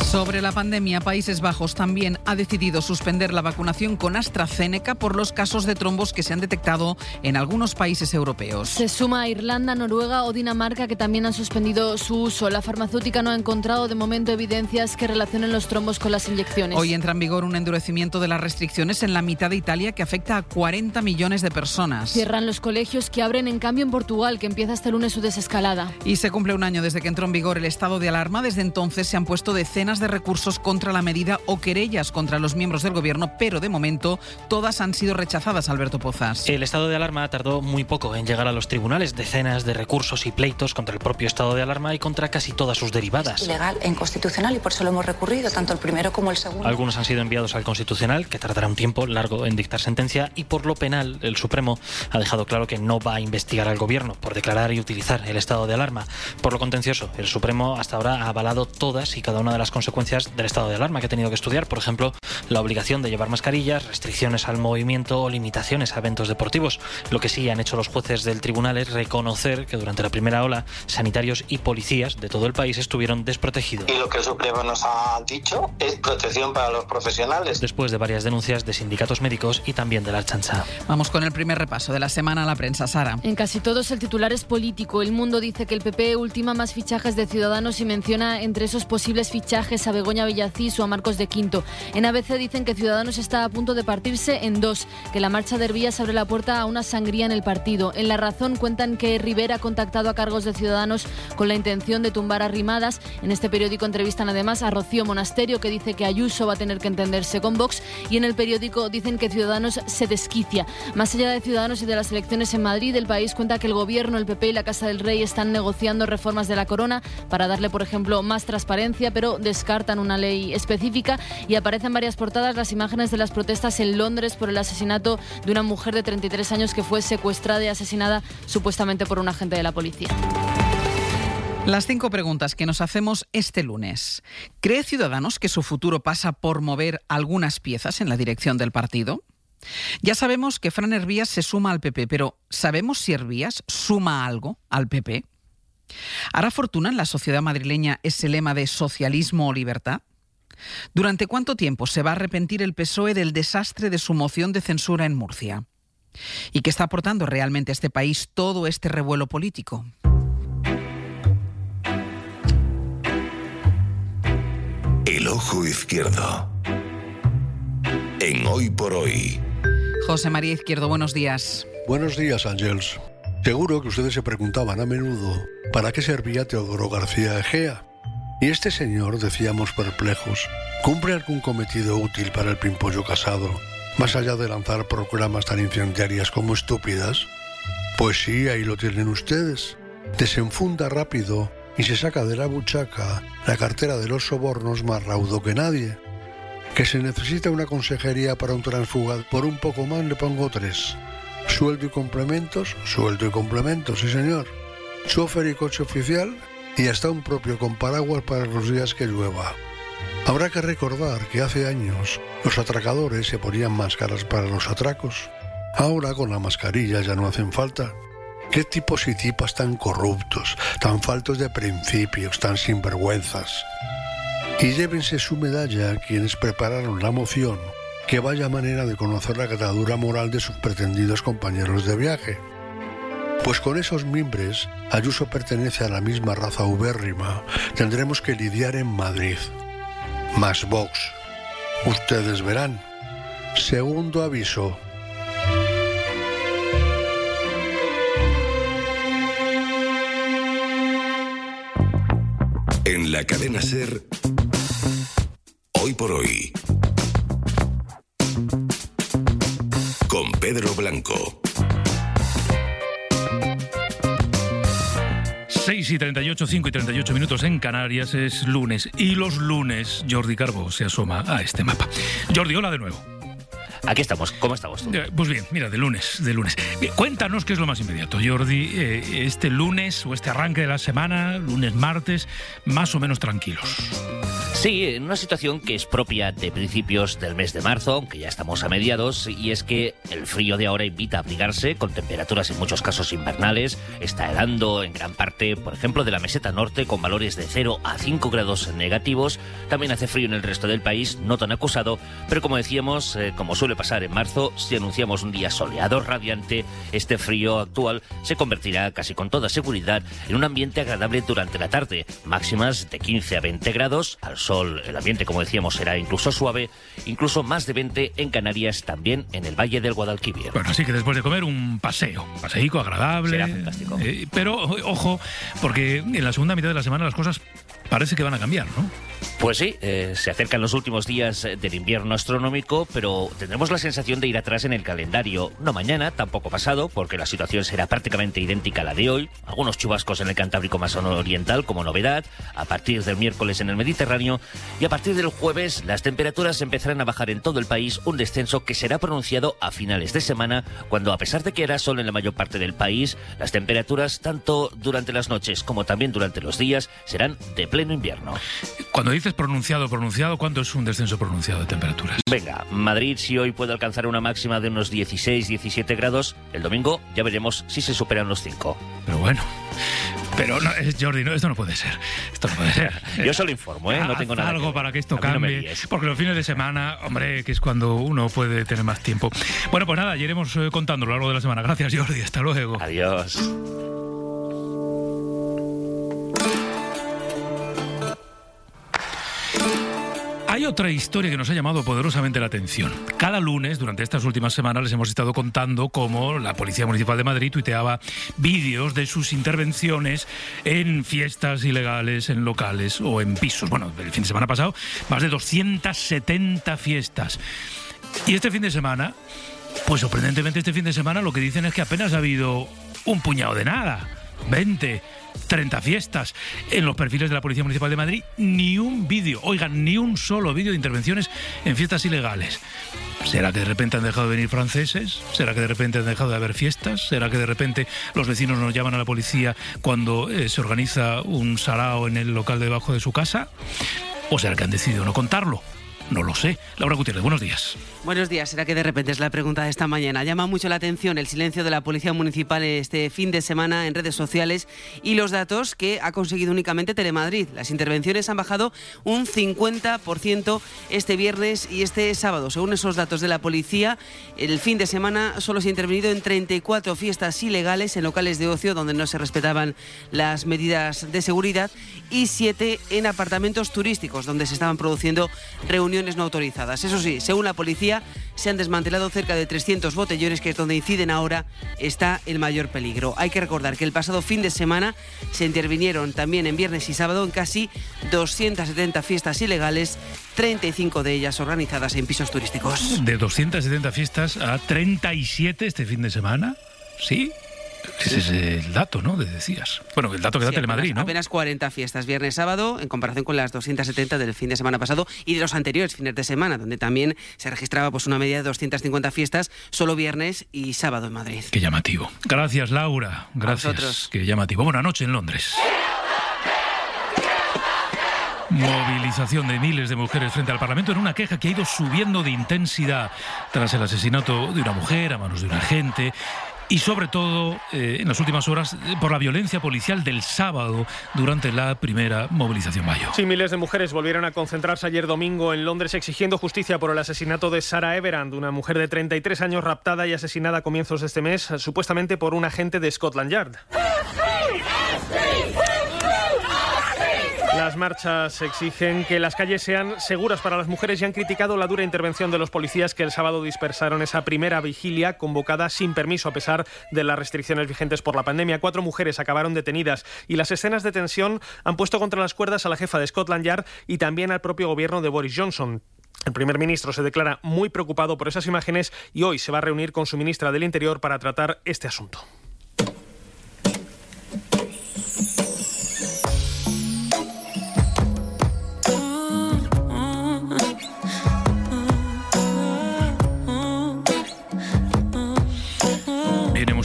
Sobre la pandemia, Países Bajos también ha decidido suspender la vacunación con AstraZeneca por los casos de trombos que se han detectado en algunos países europeos. Se suma a Irlanda, Noruega o Dinamarca que también han suspendido su uso. La farmacéutica no ha encontrado de momento evidencias que relacionen los trombos con las inyecciones. Hoy entra en vigor un endurecimiento de las restricciones en la mitad de Italia que afecta a 40 millones de personas. Cierran los colegios que abren en cambio en Portugal, que empieza este lunes su desescalada. Y se cumple un año desde que entró en vigor el estado de alarma. Desde entonces se han puesto decenas de recursos contra la medida o querellas contra los miembros del gobierno, pero de momento todas han sido rechazadas, Alberto Pozas. El estado de alarma tardó muy poco en llegar a los tribunales, decenas de recursos y pleitos contra el propio estado de alarma y contra casi todas sus derivadas. Ilegal e inconstitucional y por eso lo hemos recurrido, tanto el primero como el segundo. Algunos han sido enviados al Constitucional, que tardará un tiempo largo en dictar sentencia, y por lo penal, el Supremo ha dejado claro que no va a investigar al gobierno por declarar y utilizar el estado de alarma. Por lo contencioso, el Supremo hasta ahora ha avalado todas y cada una de las consecuencias del estado de alarma que ha tenido que estudiar, por ejemplo, la obligación de llevar mascarillas, restricciones al movimiento o limitaciones a eventos deportivos. Lo que sí han hecho los jueces del tribunal es reconocer que durante la primera ola sanitarios y policías de todo el país estuvieron desprotegidos. Y lo que el Supremo nos ha dicho es protección para los profesionales. Después de varias denuncias de sindicatos médicos y también de la chancha. Vamos con el primer repaso de la semana a la prensa, Sara. En casi todos el titular es político. El Mundo dice que el PP ultima más fichajes de Ciudadanos y menciona entre esos posibles fichajes a Begoña Villacís o a Marcos de Quinto. En ABC dicen que Ciudadanos está a punto de partirse en dos, que la marcha de Hervías abre la puerta a una sangría en el partido. En La Razón cuentan que Rivera ha contactado a cargos de Ciudadanos con la intención de tumbar a Rimadas. En este periódico entrevistan además a Rocío Monasterio, que dice que Ayuso va a tener que entenderse con Vox. Y en el periódico dicen que Ciudadanos se desquicia. Más allá de Ciudadanos y de las elecciones en Madrid, el país cuenta que el gobierno, el PP y la Casa del Rey están negociando reformas de la corona para darle, por ejemplo, más transparencia, pero descartan una ley específica y aparecen varias portadas las imágenes de las protestas en Londres por el asesinato de una mujer de 33 años que fue secuestrada y asesinada supuestamente por un agente de la policía. Las cinco preguntas que nos hacemos este lunes. ¿Cree Ciudadanos que su futuro pasa por mover algunas piezas en la dirección del partido? Ya sabemos que Fran Hervías se suma al PP, pero ¿sabemos si Hervías suma algo al PP? ¿Hará fortuna en la sociedad madrileña ese lema de socialismo o libertad? ¿Durante cuánto tiempo se va a arrepentir el PSOE del desastre de su moción de censura en Murcia? ¿Y qué está aportando realmente a este país todo este revuelo político? El ojo izquierdo. En Hoy por Hoy. José María Izquierdo, buenos días. Buenos días, Ángels. Seguro que ustedes se preguntaban a menudo para qué servía Teodoro García Egea. Y este señor, decíamos perplejos, ¿cumple algún cometido útil para el pimpollo casado, más allá de lanzar programas tan incendiarias como estúpidas? Pues sí, ahí lo tienen ustedes. Desenfunda rápido y se saca de la buchaca la cartera de los sobornos más raudo que nadie. Que se necesita una consejería para un transfugado, por un poco más le pongo tres. Sueldo y complementos, sueldo y complementos, sí señor. Chofer y coche oficial y hasta un propio con paraguas para los días que llueva. Habrá que recordar que hace años los atracadores se ponían máscaras para los atracos. Ahora con la mascarilla ya no hacen falta. ¿Qué tipos y tipas tan corruptos, tan faltos de principios, tan sinvergüenzas? Y llévense su medalla quienes prepararon la moción, que vaya manera de conocer la catadura moral de sus pretendidos compañeros de viaje. Pues con esos mimbres, Ayuso pertenece a la misma raza ubérrima. Tendremos que lidiar en Madrid. Más Vox. Ustedes verán. Segundo aviso. En la cadena Ser. Hoy por hoy. Pedro Blanco. 6 y 38, 5 y 38 minutos en Canarias es lunes. Y los lunes Jordi Carbo se asoma a este mapa. Jordi, hola de nuevo. Aquí estamos. ¿Cómo estamos tú? Pues bien, mira, de lunes, de lunes. cuéntanos qué es lo más inmediato, Jordi. Eh, este lunes o este arranque de la semana, lunes, martes, más o menos tranquilos. Sí, en una situación que es propia de principios del mes de marzo, aunque ya estamos a mediados, y es que el frío de ahora invita a abrigarse con temperaturas en muchos casos invernales. Está helando en gran parte, por ejemplo, de la meseta norte con valores de 0 a 5 grados negativos. También hace frío en el resto del país, no tan acusado, pero como decíamos, eh, como suele pasar en marzo, si anunciamos un día soleado, radiante, este frío actual se convertirá casi con toda seguridad en un ambiente agradable durante la tarde, máximas de 15 a 20 grados al sol el ambiente, como decíamos, será incluso suave, incluso más de 20 en Canarias, también en el Valle del Guadalquivir. Bueno, así que después de comer un paseo, paseico agradable. Será fantástico. Eh, pero, ojo, porque en la segunda mitad de la semana las cosas parece que van a cambiar, ¿no? Pues sí, eh, se acercan los últimos días del invierno astronómico, pero tendremos la sensación de ir atrás en el calendario. No mañana, tampoco pasado, porque la situación será prácticamente idéntica a la de hoy. Algunos chubascos en el Cantábrico más oriental como novedad, a partir del miércoles en el Mediterráneo, y a partir del jueves las temperaturas empezarán a bajar en todo el país, un descenso que será pronunciado a finales de semana, cuando a pesar de que hará sol en la mayor parte del país, las temperaturas, tanto durante las noches como también durante los días, serán de pleno invierno. Cuando dices pronunciado, pronunciado, ¿cuánto es un descenso pronunciado de temperaturas? Venga, Madrid si hoy puede alcanzar una máxima de unos 16, 17 grados, el domingo ya veremos si se superan los 5. Pero bueno, pero no, Jordi, no, esto no puede ser. Esto no puede ser. Yo solo informo, ¿eh? No tengo nada. Algo para que esto cambie. porque los fines de semana, hombre, que es cuando uno puede tener más tiempo. Bueno, pues nada, ya iremos eh, contando a lo largo de la semana. Gracias, Jordi. Hasta luego. Adiós. Hay otra historia que nos ha llamado poderosamente la atención. Cada lunes, durante estas últimas semanas, les hemos estado contando cómo la Policía Municipal de Madrid tuiteaba vídeos de sus intervenciones en fiestas ilegales, en locales o en pisos. Bueno, el fin de semana pasado, más de 270 fiestas. Y este fin de semana, pues sorprendentemente este fin de semana lo que dicen es que apenas ha habido un puñado de nada. 20 30 fiestas. En los perfiles de la Policía Municipal de Madrid, ni un vídeo, oigan, ni un solo vídeo de intervenciones en fiestas ilegales. ¿Será que de repente han dejado de venir franceses? ¿Será que de repente han dejado de haber fiestas? ¿Será que de repente los vecinos nos llaman a la policía cuando eh, se organiza un sarao en el local debajo de su casa? ¿O será que han decidido no contarlo? No lo sé. Laura Gutiérrez, buenos días. Buenos días. Será que de repente es la pregunta de esta mañana. Llama mucho la atención el silencio de la Policía Municipal este fin de semana en redes sociales y los datos que ha conseguido únicamente Telemadrid. Las intervenciones han bajado un 50% este viernes y este sábado. Según esos datos de la policía, el fin de semana solo se ha intervenido en 34 fiestas ilegales en locales de ocio donde no se respetaban las medidas de seguridad y 7 en apartamentos turísticos donde se estaban produciendo reuniones no autorizadas. Eso sí, según la policía, se han desmantelado cerca de 300 botellones, que es donde inciden ahora, está el mayor peligro. Hay que recordar que el pasado fin de semana se intervinieron también en viernes y sábado en casi 270 fiestas ilegales, 35 de ellas organizadas en pisos turísticos. De 270 fiestas a 37 este fin de semana, ¿sí? Ese es el dato, ¿no? De decías. Bueno, el dato que da Telemadrid, ¿no? Apenas 40 fiestas viernes, sábado, en comparación con las 270 del fin de semana pasado y de los anteriores fines de semana, donde también se registraba pues una media de 250 fiestas solo viernes y sábado en Madrid. Qué llamativo. Gracias, Laura. Gracias. Qué llamativo. Buena noche en Londres. Movilización de miles de mujeres frente al Parlamento en una queja que ha ido subiendo de intensidad tras el asesinato de una mujer a manos de un agente y sobre todo eh, en las últimas horas por la violencia policial del sábado durante la primera movilización mayo. Sí, miles de mujeres volvieron a concentrarse ayer domingo en Londres exigiendo justicia por el asesinato de Sarah Everand, una mujer de 33 años raptada y asesinada a comienzos de este mes, supuestamente por un agente de Scotland Yard. Las marchas exigen que las calles sean seguras para las mujeres y han criticado la dura intervención de los policías que el sábado dispersaron esa primera vigilia convocada sin permiso a pesar de las restricciones vigentes por la pandemia. Cuatro mujeres acabaron detenidas y las escenas de tensión han puesto contra las cuerdas a la jefa de Scotland Yard y también al propio gobierno de Boris Johnson. El primer ministro se declara muy preocupado por esas imágenes y hoy se va a reunir con su ministra del Interior para tratar este asunto.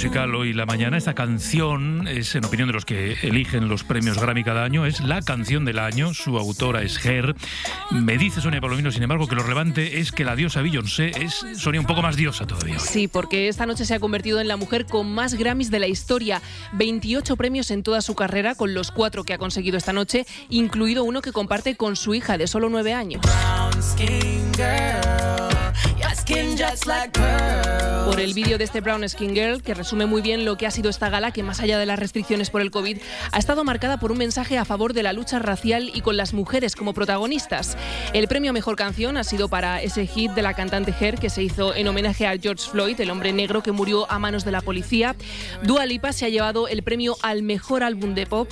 Musical hoy la mañana. Esta canción es, en opinión de los que eligen los premios Grammy cada año, es la canción del año. Su autora es Her. Me dice Sonia Palomino, sin embargo, que lo relevante es que la diosa Beyoncé es, Sonia, un poco más diosa todavía. Sí, porque esta noche se ha convertido en la mujer con más Grammys de la historia. 28 premios en toda su carrera, con los cuatro que ha conseguido esta noche, incluido uno que comparte con su hija de solo nueve años. Por el vídeo de este Brown Skin Girl, que resume muy bien lo que ha sido esta gala, que más allá de las restricciones por el COVID, ha estado marcada por un mensaje a favor de la lucha racial y con las mujeres como protagonistas. El premio a Mejor Canción ha sido para ese hit de la cantante Her, que se hizo en homenaje a George Floyd, el hombre negro que murió a manos de la policía. Dua Lipa se ha llevado el premio al Mejor Álbum de Pop.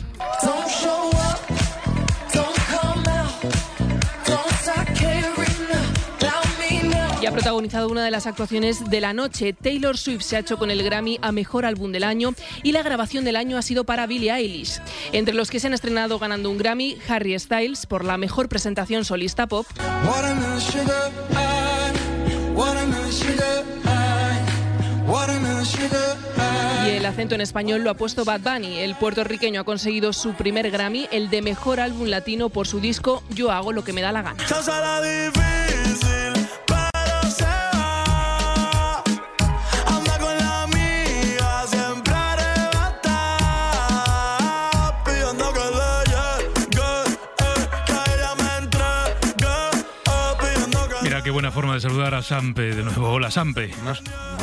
Ha protagonizado una de las actuaciones de la noche. Taylor Swift se ha hecho con el Grammy a Mejor Álbum del Año y la grabación del año ha sido para Billie Eilish. Entre los que se han estrenado ganando un Grammy, Harry Styles por la mejor presentación solista pop. Y el acento en español lo ha puesto Bad Bunny. El puertorriqueño ha conseguido su primer Grammy, el de mejor álbum latino por su disco Yo hago lo que me da la gana. Sampe de nuevo. Hola, Sampe.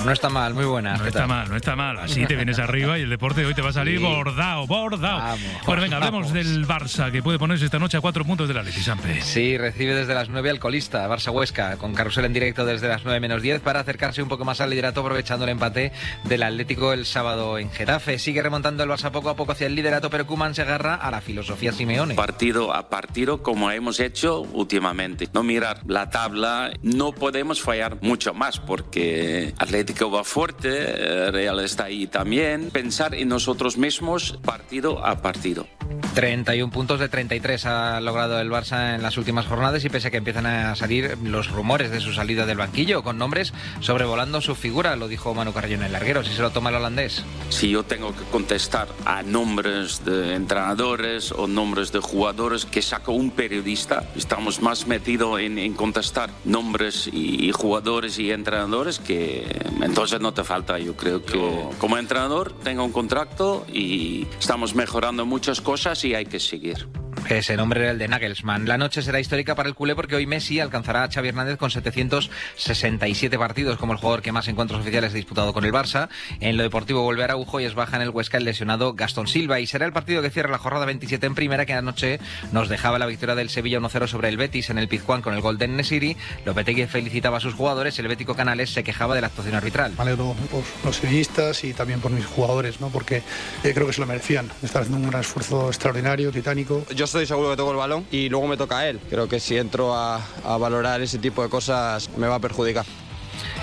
No, está mal, muy buena. No está mal, no está mal. Así te vienes arriba y el deporte hoy te va a salir bordado, bordado. Bueno, venga, hablemos del Barça, que puede ponerse esta noche a cuatro puntos del Atleti, Sampe. Sí, recibe desde las nueve al colista, Barça Huesca, con carrusel en directo desde las nueve menos diez para acercarse un poco más al liderato, aprovechando el empate del Atlético el sábado en Getafe. Sigue remontando el Barça poco a poco hacia el liderato, pero Kuman se agarra a la filosofía Simeone. Partido a partido, como hemos hecho últimamente. No mirar la tabla no podemos fallar mucho más porque Atlético va fuerte, Real está ahí también. Pensar en nosotros mismos partido a partido. 31 puntos de 33 ha logrado el Barça en las últimas jornadas y pese a que empiezan a salir los rumores de su salida del banquillo con nombres sobrevolando su figura, lo dijo Manu Carrillo en el larguero, si se lo toma el holandés. Si yo tengo que contestar a nombres de entrenadores o nombres de jugadores que saca un periodista, estamos más metidos en, en contestar nombres y, y jugadores y entrenadores que entonces no te falta. Yo creo que como entrenador tengo un contrato y estamos mejorando muchas cosas y hay que seguir. Ese nombre era el de Nagelsmann. La noche será histórica para el culé porque hoy Messi alcanzará a Xavi Hernández con 767 partidos como el jugador que más encuentros oficiales ha disputado con el Barça. En lo deportivo vuelve a Araujo y es baja en el Huesca el lesionado Gastón Silva y será el partido que cierra la jornada 27 en primera que anoche nos dejaba la victoria del Sevilla 1-0 sobre el Betis en el Pizjuán con el gol de Nesiri. Lopetegui felicitaba a sus jugadores, el Bético Canales se quejaba de la actuación arbitral. Me alegro por los sevillistas y también por mis jugadores, ¿no? porque eh, creo que se lo merecían. Están haciendo un gran esfuerzo extraordinario, titánico. Yo estoy seguro que toco el balón y luego me toca a él. Creo que si entro a, a valorar ese tipo de cosas me va a perjudicar.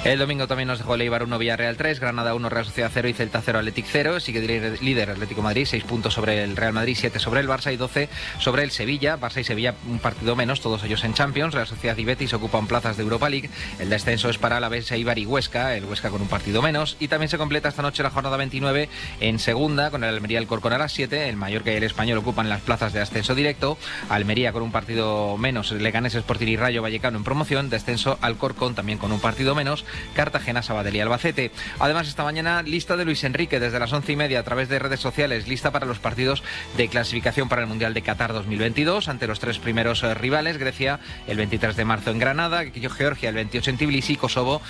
El domingo también nos dejó el Eibar 1, Villarreal 3, Granada 1, Real Sociedad 0 y Celta 0, Athletic 0. Sigue líder Atlético Madrid, 6 puntos sobre el Real Madrid, 7 sobre el Barça y 12 sobre el Sevilla. Barça y Sevilla un partido menos, todos ellos en Champions. Real Sociedad y Betis ocupan plazas de Europa League. El descenso es para la vez Eibar y Huesca, el Huesca con un partido menos. Y también se completa esta noche la jornada 29 en segunda con el Almería el Corcón a las 7. El Mallorca y el Español ocupan las plazas de ascenso directo. Almería con un partido menos, Leganés, Sporting y Rayo Vallecano en promoción. Descenso al Corcón también con un partido menos. Cartagena, Sabadell y Albacete. Además, esta mañana lista de Luis Enrique desde las once y media a través de redes sociales, lista para los partidos de clasificación para el Mundial de Qatar 2022 ante los tres primeros eh, rivales, Grecia el 23 de marzo en Granada, Georgia el 28 en Tbilisi, Kosovo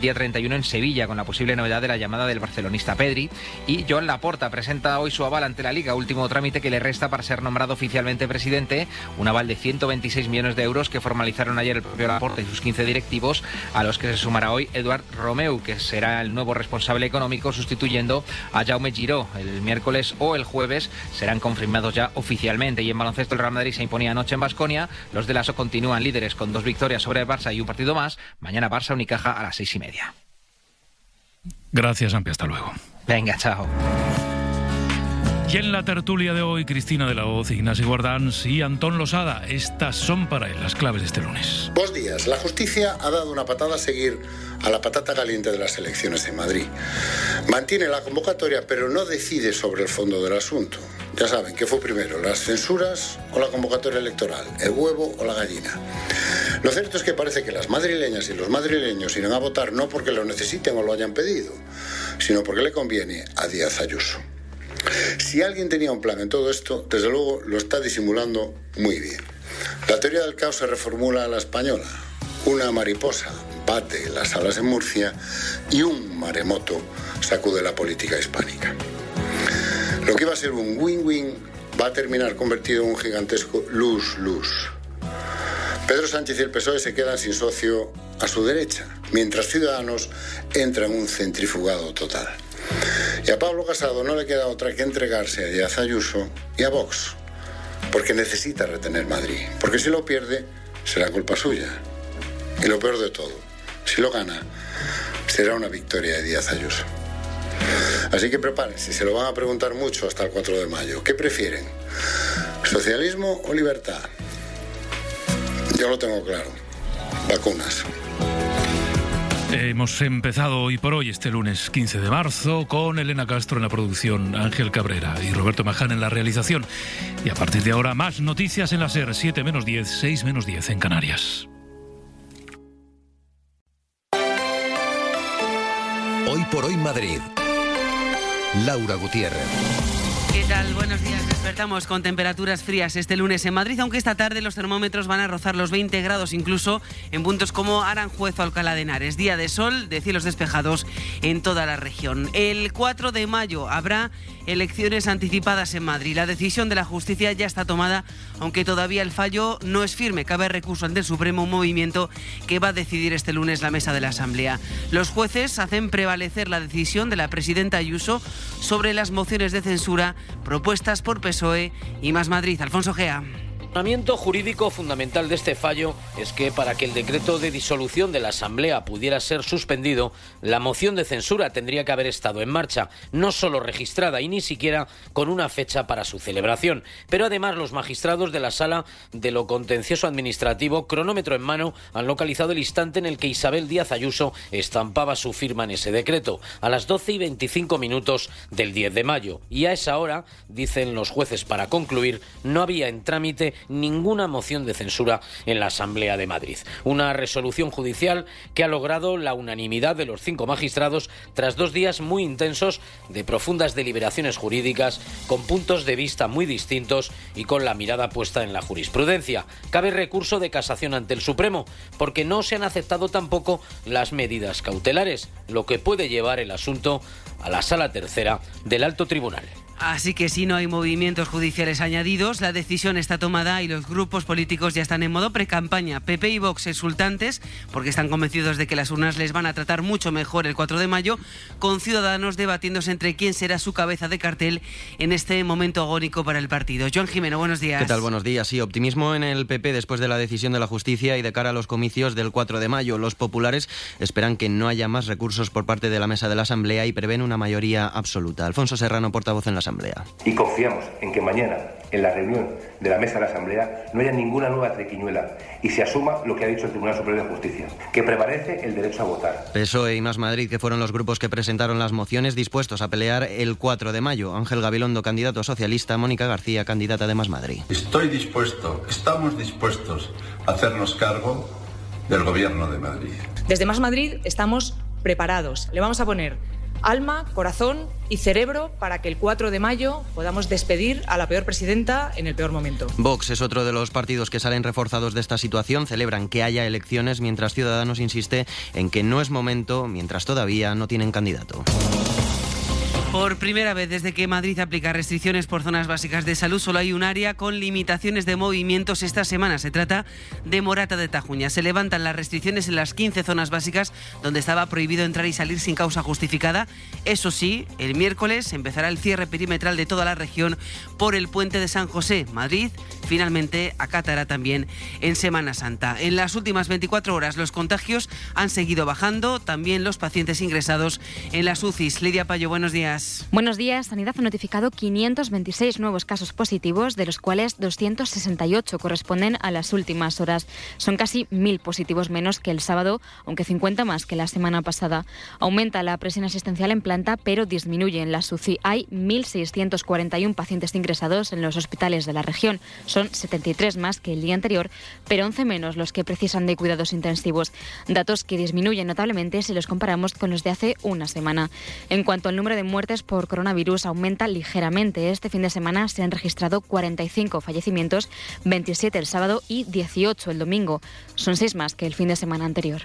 día 31 en Sevilla, con la posible novedad de la llamada del barcelonista Pedri. Y Joan Laporta presenta hoy su aval ante la Liga, último trámite que le resta para ser nombrado oficialmente presidente, un aval de 126 millones de euros que formalizaron ayer el propio Laporta y sus 15 directivos, a los que se sumará hoy Eduard Romeu, que será el nuevo responsable económico sustituyendo a Jaume Giró. El miércoles o el jueves serán confirmados ya oficialmente. Y en baloncesto el Real Madrid se imponía anoche en Basconia. Los de Lasso continúan líderes con dos victorias sobre el Barça y un partido más. Mañana Barça Unicaja a las seis y media. Gracias, Ampi. Hasta luego. Venga, chao. Y en la tertulia de hoy, Cristina de la Hoz, Ignacio Guardans y Antón Losada. Estas son para él las claves de este lunes. Buenos días. La justicia ha dado una patada a seguir a la patata caliente de las elecciones en Madrid. Mantiene la convocatoria, pero no decide sobre el fondo del asunto. Ya saben, ¿qué fue primero? ¿Las censuras o la convocatoria electoral? ¿El huevo o la gallina? Lo cierto es que parece que las madrileñas y los madrileños irán a votar no porque lo necesiten o lo hayan pedido, sino porque le conviene a Díaz Ayuso. Si alguien tenía un plan en todo esto, desde luego lo está disimulando muy bien. La teoría del caos se reformula a la española. Una mariposa bate las alas en Murcia y un maremoto sacude la política hispánica. Lo que iba a ser un win-win va a terminar convertido en un gigantesco luz-luz. Pedro Sánchez y el PSOE se quedan sin socio a su derecha, mientras Ciudadanos entra en un centrifugado total. Y a Pablo Casado no le queda otra que entregarse a Díaz Ayuso y a Vox, porque necesita retener Madrid, porque si lo pierde será culpa suya. Y lo peor de todo, si lo gana, será una victoria de Díaz Ayuso. Así que prepárense, se lo van a preguntar mucho hasta el 4 de mayo. ¿Qué prefieren? ¿Socialismo o libertad? Yo lo tengo claro. Vacunas. Hemos empezado hoy por hoy, este lunes 15 de marzo, con Elena Castro en la producción, Ángel Cabrera y Roberto Maján en la realización. Y a partir de ahora, más noticias en la SER 7 menos 10, 6 menos 10 en Canarias. Hoy por hoy Madrid. Laura Gutiérrez. ¿Qué tal? Buenos días. Despertamos con temperaturas frías este lunes en Madrid, aunque esta tarde los termómetros van a rozar los 20 grados incluso en puntos como Aranjuez o Alcalá de Henares. Día de sol, de cielos despejados en toda la región. El 4 de mayo habrá elecciones anticipadas en Madrid. La decisión de la justicia ya está tomada, aunque todavía el fallo no es firme. Cabe recurso ante el Supremo, un movimiento que va a decidir este lunes la mesa de la Asamblea. Los jueces hacen prevalecer la decisión de la presidenta Ayuso sobre las mociones de censura propuestas por PSOE y Más Madrid. Alfonso Gea. Razonamiento jurídico fundamental de este fallo es que para que el decreto de disolución de la Asamblea pudiera ser suspendido, la moción de censura tendría que haber estado en marcha, no solo registrada y ni siquiera con una fecha para su celebración. Pero además los magistrados de la Sala de lo Contencioso Administrativo, cronómetro en mano, han localizado el instante en el que Isabel Díaz Ayuso estampaba su firma en ese decreto, a las 12 y 25 minutos del 10 de mayo. Y a esa hora, dicen los jueces para concluir, no había en trámite ninguna moción de censura en la Asamblea de Madrid. Una resolución judicial que ha logrado la unanimidad de los cinco magistrados tras dos días muy intensos de profundas deliberaciones jurídicas con puntos de vista muy distintos y con la mirada puesta en la jurisprudencia. Cabe recurso de casación ante el Supremo porque no se han aceptado tampoco las medidas cautelares, lo que puede llevar el asunto a la sala tercera del alto tribunal. Así que si no hay movimientos judiciales añadidos, la decisión está tomada y los grupos políticos ya están en modo pre-campaña. PP y Vox exultantes, porque están convencidos de que las urnas les van a tratar mucho mejor el 4 de mayo, con Ciudadanos debatiéndose entre quién será su cabeza de cartel en este momento agónico para el partido. Joan Jimeno, buenos días. ¿Qué tal? Buenos días. Sí, optimismo en el PP después de la decisión de la justicia y de cara a los comicios del 4 de mayo. Los populares esperan que no haya más recursos por parte de la mesa de la Asamblea y prevén una mayoría absoluta. Alfonso Serrano, portavoz en la Asamblea. Y confiamos en que mañana, en la reunión de la mesa de la Asamblea, no haya ninguna nueva trequiñuela y se asuma lo que ha dicho el Tribunal Superior de Justicia, que prevalece el derecho a votar. PSOE y Más Madrid, que fueron los grupos que presentaron las mociones dispuestos a pelear el 4 de mayo. Ángel Gabilondo, candidato socialista, Mónica García, candidata de Más Madrid. Estoy dispuesto, estamos dispuestos a hacernos cargo del Gobierno de Madrid. Desde Más Madrid estamos preparados. Le vamos a poner alma, corazón y cerebro para que el 4 de mayo podamos despedir a la peor presidenta en el peor momento. Vox es otro de los partidos que salen reforzados de esta situación, celebran que haya elecciones mientras Ciudadanos insiste en que no es momento mientras todavía no tienen candidato. Por primera vez desde que Madrid aplica restricciones por zonas básicas de salud, solo hay un área con limitaciones de movimientos esta semana. Se trata de Morata de Tajuña. Se levantan las restricciones en las 15 zonas básicas donde estaba prohibido entrar y salir sin causa justificada. Eso sí, el miércoles empezará el cierre perimetral de toda la región por el puente de San José. Madrid finalmente acatará también en Semana Santa. En las últimas 24 horas los contagios han seguido bajando, también los pacientes ingresados en las UCIs. Lidia Payo, buenos días. Buenos días. Sanidad ha notificado 526 nuevos casos positivos, de los cuales 268 corresponden a las últimas horas. Son casi 1.000 positivos menos que el sábado, aunque 50 más que la semana pasada. Aumenta la presión asistencial en planta, pero disminuye en la SUCI. Hay 1.641 pacientes ingresados en los hospitales de la región. Son 73 más que el día anterior, pero 11 menos los que precisan de cuidados intensivos. Datos que disminuyen notablemente si los comparamos con los de hace una semana. En cuanto al número de muertes por coronavirus, aumenta ligeramente. Este fin de semana se han registrado 45 fallecimientos, 27 el sábado y 18 el domingo. Son seis más que el fin de semana anterior.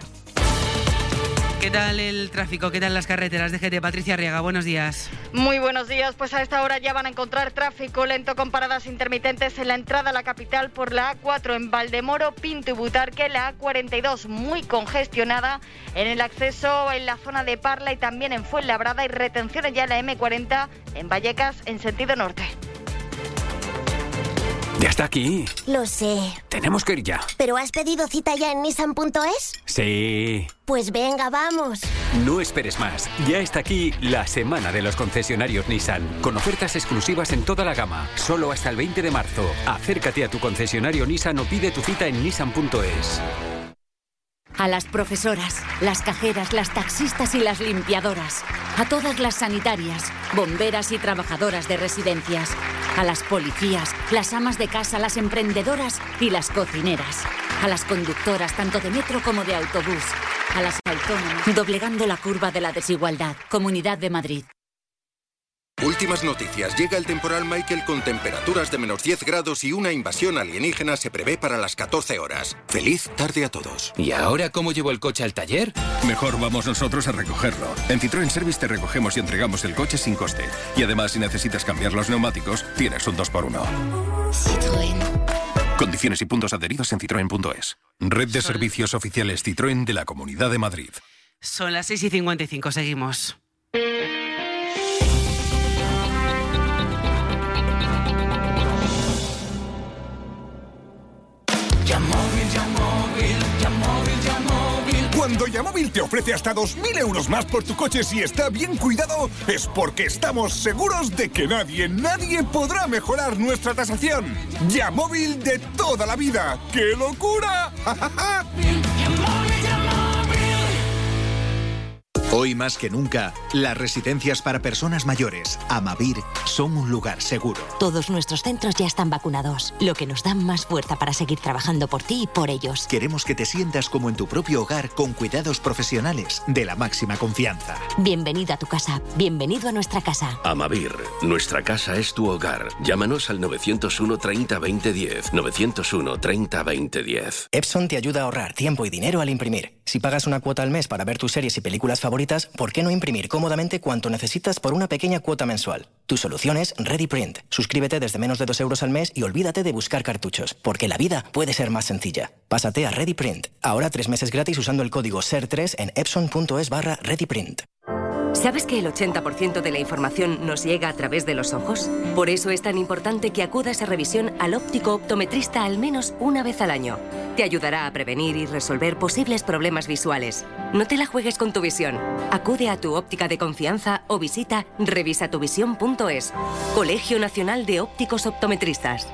¿Qué tal el tráfico? ¿Qué tal las carreteras de GT? Patricia Arriaga, buenos días. Muy buenos días. Pues a esta hora ya van a encontrar tráfico lento con paradas intermitentes en la entrada a la capital por la A4 en Valdemoro, Pinto y Butarque, la A42 muy congestionada en el acceso en la zona de Parla y también en Fuenlabrada y retenciones ya en la M40 en Vallecas en sentido norte. Ya está aquí. Lo sé. Tenemos que ir ya. ¿Pero has pedido cita ya en nissan.es? Sí. Pues venga, vamos. No esperes más. Ya está aquí la semana de los concesionarios Nissan, con ofertas exclusivas en toda la gama, solo hasta el 20 de marzo. Acércate a tu concesionario Nissan o pide tu cita en nissan.es. A las profesoras, las cajeras, las taxistas y las limpiadoras. A todas las sanitarias, bomberas y trabajadoras de residencias. A las policías, las amas de casa, las emprendedoras y las cocineras. A las conductoras tanto de metro como de autobús. A las autónomas. Doblegando la curva de la desigualdad. Comunidad de Madrid. Últimas noticias. Llega el temporal Michael con temperaturas de menos 10 grados y una invasión alienígena se prevé para las 14 horas. Feliz tarde a todos. ¿Y ahora cómo llevo el coche al taller? Mejor vamos nosotros a recogerlo. En Citroën Service te recogemos y entregamos el coche sin coste. Y además, si necesitas cambiar los neumáticos, tienes un 2x1. Citroën. Condiciones y puntos adheridos en citroen.es. Red de servicios oficiales Citroën de la Comunidad de Madrid. Son las 6 y 55, seguimos. Cuando Yamóvil te ofrece hasta 2.000 euros más por tu coche si está bien cuidado, es porque estamos seguros de que nadie, nadie podrá mejorar nuestra tasación. Yamóvil de toda la vida. ¡Qué locura! Hoy más que nunca, las residencias para personas mayores, Amavir, son un lugar seguro. Todos nuestros centros ya están vacunados, lo que nos da más fuerza para seguir trabajando por ti y por ellos. Queremos que te sientas como en tu propio hogar con cuidados profesionales de la máxima confianza. Bienvenido a tu casa, bienvenido a nuestra casa. Amavir, nuestra casa es tu hogar. Llámanos al 901 30 20 10. 901 30 20 10. Epson te ayuda a ahorrar tiempo y dinero al imprimir. Si pagas una cuota al mes para ver tus series y películas favoritas, ¿por qué no imprimir cómodamente cuanto necesitas por una pequeña cuota mensual? Tu solución es ReadyPrint. Suscríbete desde menos de 2 euros al mes y olvídate de buscar cartuchos, porque la vida puede ser más sencilla. Pásate a ReadyPrint. Ahora tres meses gratis usando el código SER3 en epson.es barra ReadyPrint. ¿Sabes que el 80% de la información nos llega a través de los ojos? Por eso es tan importante que acudas a revisión al óptico optometrista al menos una vez al año. Te ayudará a prevenir y resolver posibles problemas visuales. No te la juegues con tu visión. Acude a tu óptica de confianza o visita revisatuvisión.es. Colegio Nacional de Ópticos Optometristas.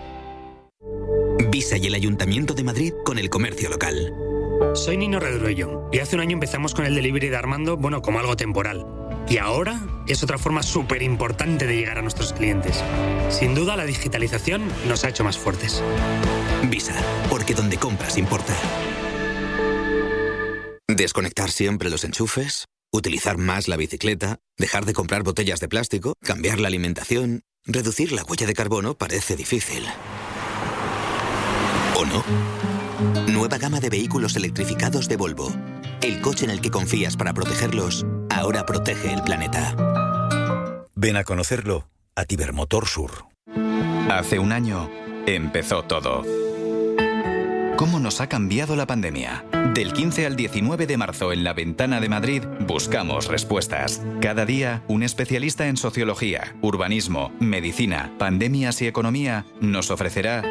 Visa y el Ayuntamiento de Madrid con el comercio local. Soy Nino Redruello y hace un año empezamos con el delivery de Armando, bueno, como algo temporal. Y ahora es otra forma súper importante de llegar a nuestros clientes. Sin duda, la digitalización nos ha hecho más fuertes. Visa, porque donde compras importa. Desconectar siempre los enchufes, utilizar más la bicicleta, dejar de comprar botellas de plástico, cambiar la alimentación, reducir la huella de carbono parece difícil. ¿O no? Nueva gama de vehículos electrificados de Volvo. El coche en el que confías para protegerlos, ahora protege el planeta. Ven a conocerlo a Tibermotor Sur. Hace un año empezó todo. ¿Cómo nos ha cambiado la pandemia? Del 15 al 19 de marzo en la Ventana de Madrid buscamos respuestas. Cada día, un especialista en sociología, urbanismo, medicina, pandemias y economía nos ofrecerá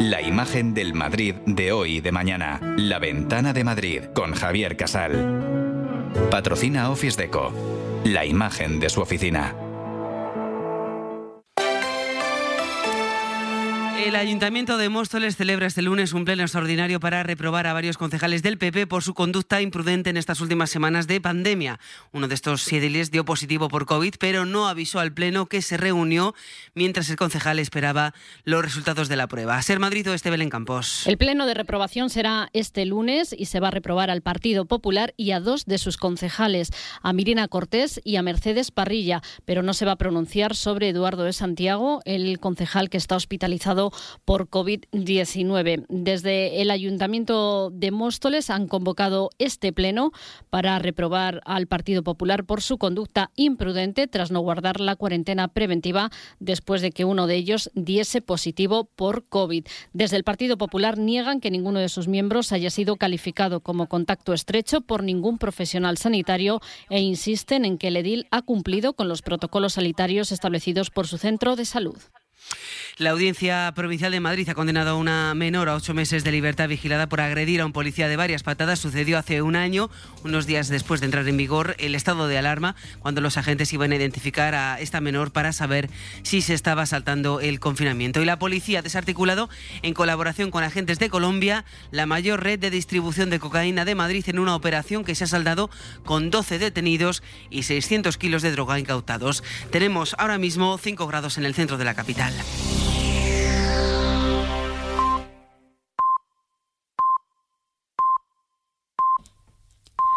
la imagen del Madrid de hoy y de mañana. La Ventana de Madrid con Javier Casal. Patrocina Office Deco. La imagen de su oficina. El Ayuntamiento de Móstoles celebra este lunes un pleno extraordinario para reprobar a varios concejales del PP por su conducta imprudente en estas últimas semanas de pandemia. Uno de estos ediles dio positivo por COVID, pero no avisó al pleno que se reunió mientras el concejal esperaba los resultados de la prueba. Ser Madrid o este Belén Campos. El pleno de reprobación será este lunes y se va a reprobar al Partido Popular y a dos de sus concejales, a Mirina Cortés y a Mercedes Parrilla, pero no se va a pronunciar sobre Eduardo de Santiago, el concejal que está hospitalizado por COVID-19. Desde el Ayuntamiento de Móstoles han convocado este pleno para reprobar al Partido Popular por su conducta imprudente tras no guardar la cuarentena preventiva después de que uno de ellos diese positivo por COVID. Desde el Partido Popular niegan que ninguno de sus miembros haya sido calificado como contacto estrecho por ningún profesional sanitario e insisten en que el edil ha cumplido con los protocolos sanitarios establecidos por su centro de salud. La Audiencia Provincial de Madrid ha condenado a una menor a ocho meses de libertad vigilada por agredir a un policía de varias patadas. Sucedió hace un año, unos días después de entrar en vigor el estado de alarma, cuando los agentes iban a identificar a esta menor para saber si se estaba saltando el confinamiento. Y la policía ha desarticulado, en colaboración con agentes de Colombia, la mayor red de distribución de cocaína de Madrid en una operación que se ha saldado con 12 detenidos y 600 kilos de droga incautados. Tenemos ahora mismo 5 grados en el centro de la capital. final.